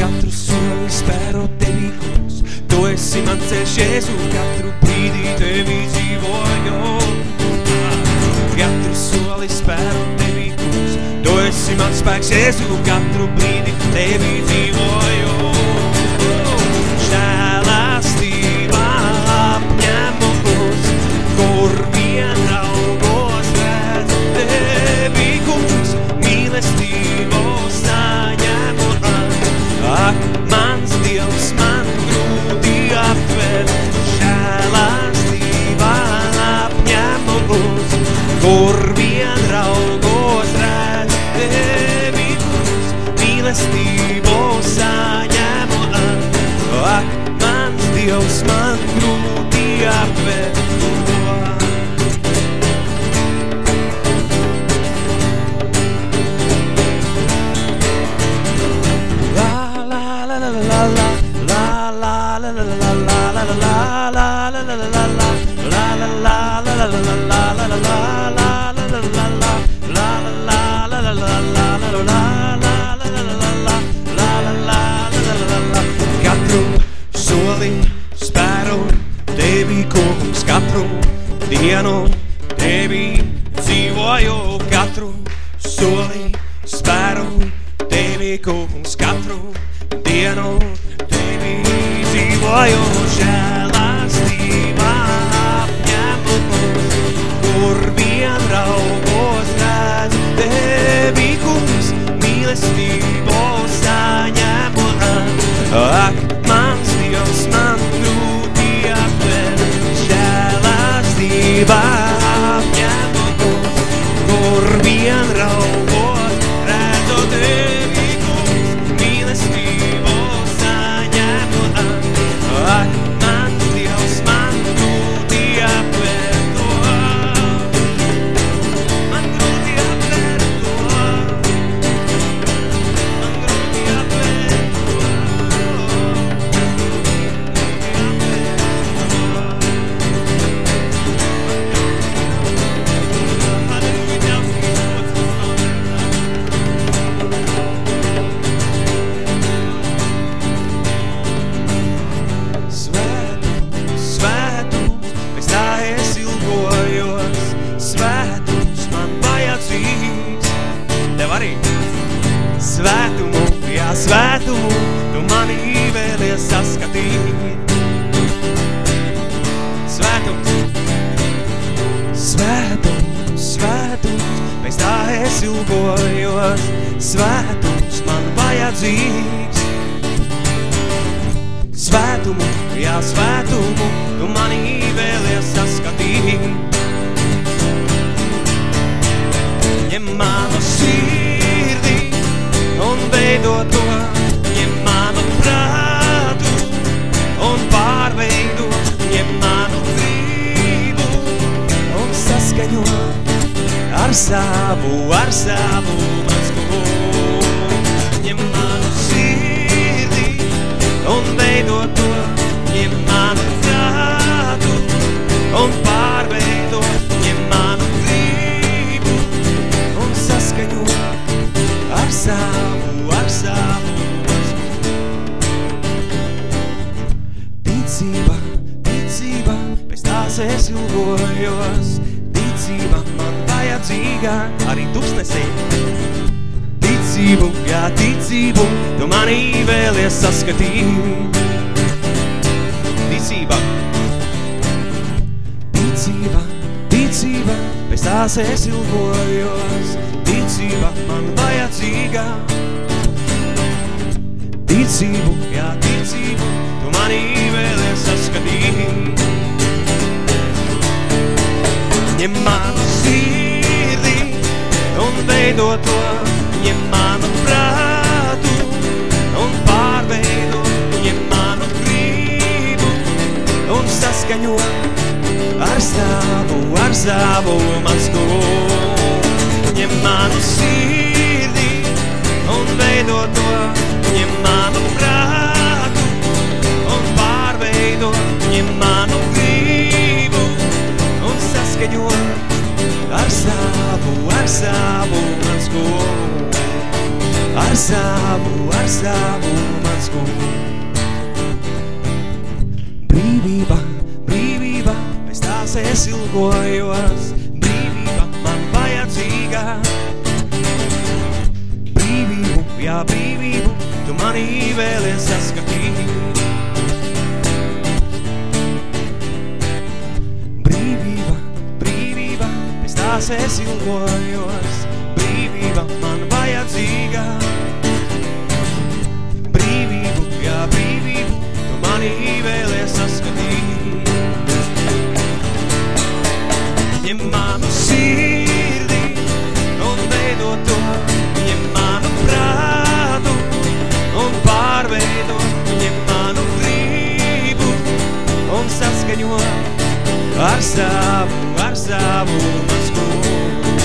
katru soli spēru tevī, kungs, tu esi mans ceļš, Jēzu, katru brīdī tevī dzīvoju. Katru soli spēru tevī, kungs, tu esi mans spēks, Jēzu, katru brīdi tevī dzīvoju. Mīlestību soli spēru tevi, kungs, katru dienu tevi dzīvoju, katru soli spēru tevi, kungs, katru dienu tevi dzīvoju, pēc tās es ilgojos, ticība man vajadzīga. Ticību, jā, ticību, tu manī vēlies saskatīt. Ņem manu sirdi un veido to, ņem manu prātu un pārveido, ņem manu grību un saskaņo ar savu, ar savu mans kungs. Ņem manu sirdi un veido to, ņem manu prātu un pārveido, ņem manu grību un saskaņo ar savu, ar savu mans kungs. Ar savu, ar savu mans es ilgojos, brīvība man vajadzīga. Brīvību, jā, brīvību, tu manī vēlies saskatīt. Brīvība, brīvība, pēc tās es ilgojos, brīvība man ar savu, ar savu kungs.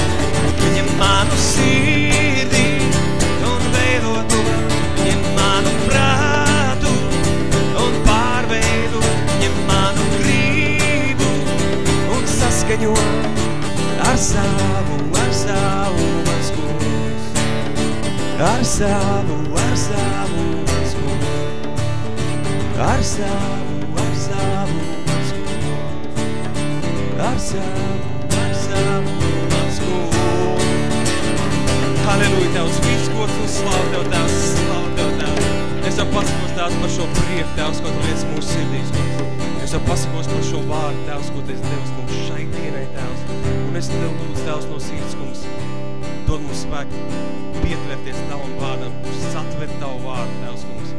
Ņem manu sirdi un veido to, ņem manu prātu un pārveido, ņem manu grību un saskaņo ar savu, ar savu kungs. Ar savu, ar savu kungs. Ar savu, Halleluja, Tevs, viss gods un slavu Tev, Tevs, slavu Tev, Tevs. Es jau pasakos, Tevs, par šo prieku, Tevs, ko Tu liec mūsu sirdīs, kungs. Es jau pasakos par šo vārdu, Tevs, ko Tu esi Devs mums šai dienai, Tevs. Un es Tev lūdzu, Tevs, no sirds, kungs, dod mums spēku pietverties Tavam vārdam, satvert Tavu vārdu, Tevs, kungs.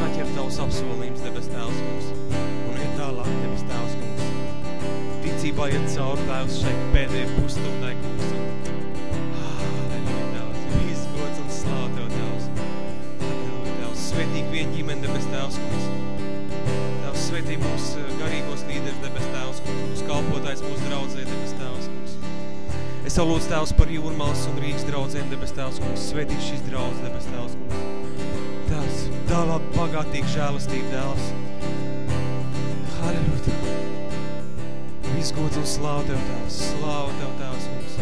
Saķer Tavus apsolījums, debes Tevs, kungs. Un iet tālāk, debes Tevs, kungs. Ticībā iet cauri, Tevs, šai pēdējai pusstundai, kungs. Halleluja, Tevs. Viss gods un slāv Tev, Tevs. Halleluja, Tevs. Svētīgi vien ģimene, debes Tevs, kungs. Tevs, svētī mūs garīgos līderis, debes Tevs, kungs. Mūsu kalpotājs, mūsu draudzē, debes Tevs, kungs. Es tev lūdzu, Tevs, par jūrmals un Rīgas draudzēm, debes Tevs, kungs. Svētī šīs draudz, debes Tevs, kungs. Tevs, dāvā bagātīgi žēlastību, Tevs. Halleluja, Viss gods un slāv Tev, Tevs. Slāv Tev, Tevs, kungs.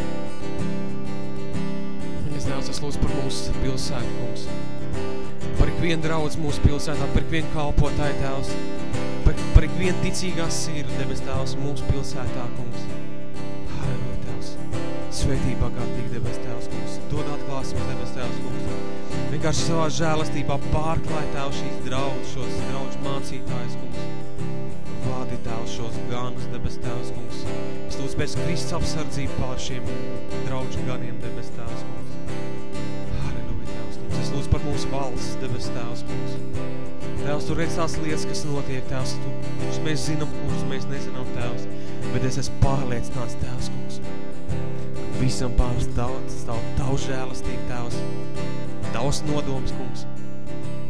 Es Tevs, es lūdzu par mūsu pilsētu, kungs. Par ikvienu draudz mūsu pilsētā, par ikvienu kalpotāju, Tevs. Par, par ikvienu ticīgās sirdi, debes Tevs, mūsu pilsētā, kungs. Halleluja, Tevs. Svētī bagātīgi, debes Tevs, kungs. Dod atklāsmes, debes Tevs, kungs. Vienkārši savā žēlastībā pārklāj Tevs šīs draudz, šos draudz mācītājus, kungs. Tēvs šos ganus, debes Tēvs, kungs. Es lūdzu pēc Kristus apsardzību pār šiem draudžu ganiem, debes Tēvs, kungs. Halleluja, Tēvs, kungs. Es lūdzu par mūsu valsts, debes Tēvs, kungs. Tēvs, tu redz tās lietas, kas notiek, Tēvs, tu, kurus mēs zinām, kurus mēs nezinām, Tēvs. Bet es esmu pārliecināts, Tēvs, kungs. Visam pārs daudz, tavu, tavu žēlastību, Tēvs. Tavs nodoms, kungs.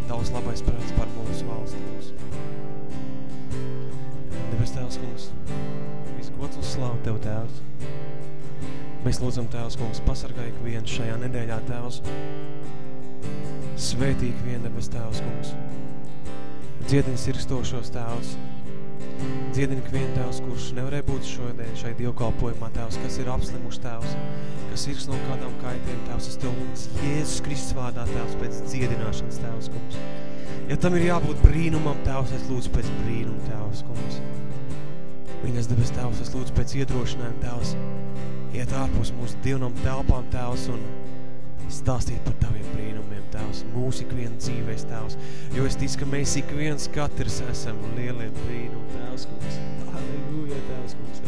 Tavs labais prāts par mūsu valsts, kungs. Debes Tēvs, kungs, viss gods un slavu Tev, Tēvs. Mēs lūdzam, Tēvs, kungs, pasargā ikvienu šajā nedēļā, Tēvs. Svētī ikvienu, debes Tēvs, kungs. Dziedini sirkstošos, Tēvs. Dziedini ikvienu, Tēvs, kurš nevarēja būt šodien šai dievkalpojumā, Tēvs, kas ir apslimuši, Tēvs, kas ir no kādām kaitiem, Tēvs. Es Tev lūdzu Jēzus Kristus vārdā, Tēvs, pēc dziedināšanas, Tēvs, kungs. Ja tam ir jābūt brīnumam, Tēvs, es lūdzu pēc brīnuma, Tēvs, kungs. Viņas debes Tēvs, es lūdzu pēc iedrošinājuma, Tēvs, iet ārpus mūsu divnam telpām, Tēvs, un stāstīt par Taviem brīnumiem, Tēvs, mūsu ikvien dzīvēs, Tēvs, jo es ticu, ka mēs ik viens katrs esam lielie brīnumi, Tēvs, kungs. Halleluja, Tēvs, kungs.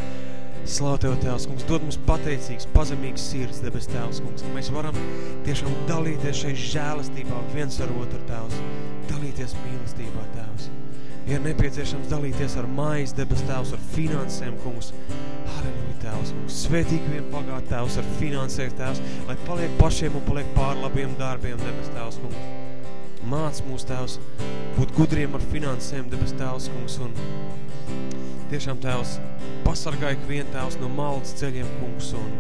Slavu Tev, Tēvs, kungs, dod mums pateicīgs, pazemīgs sirds, debes Tēvs, kungs, ka mēs varam tiešām dalīties šeit žēlastībā viens ar otru, Tēvs, dalīties mīlestībā, Tēvs. Ja nepieciešams dalīties ar mājas debes Tēvs, ar finansēm, kungs, Halleluja, Tēvs, kungs, svētīgi vien pagāt, Tēvs, ar finansēm, Tēvs, lai paliek pašiem un paliek pār labiem darbiem, debes Tēvs, kungs. Māc mūs, Tēvs, būt gudriem ar finansēm, debes Tēvs, kungs, un tiešām, Tēvs, pasargāja vien, Tēvs, no maldas ceļiem, kungs, un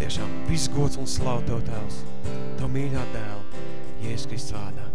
tiešām viss gods un slavu Tev, Tēvs, Tev mīļā dēla, Jēzus Kristus vārdā.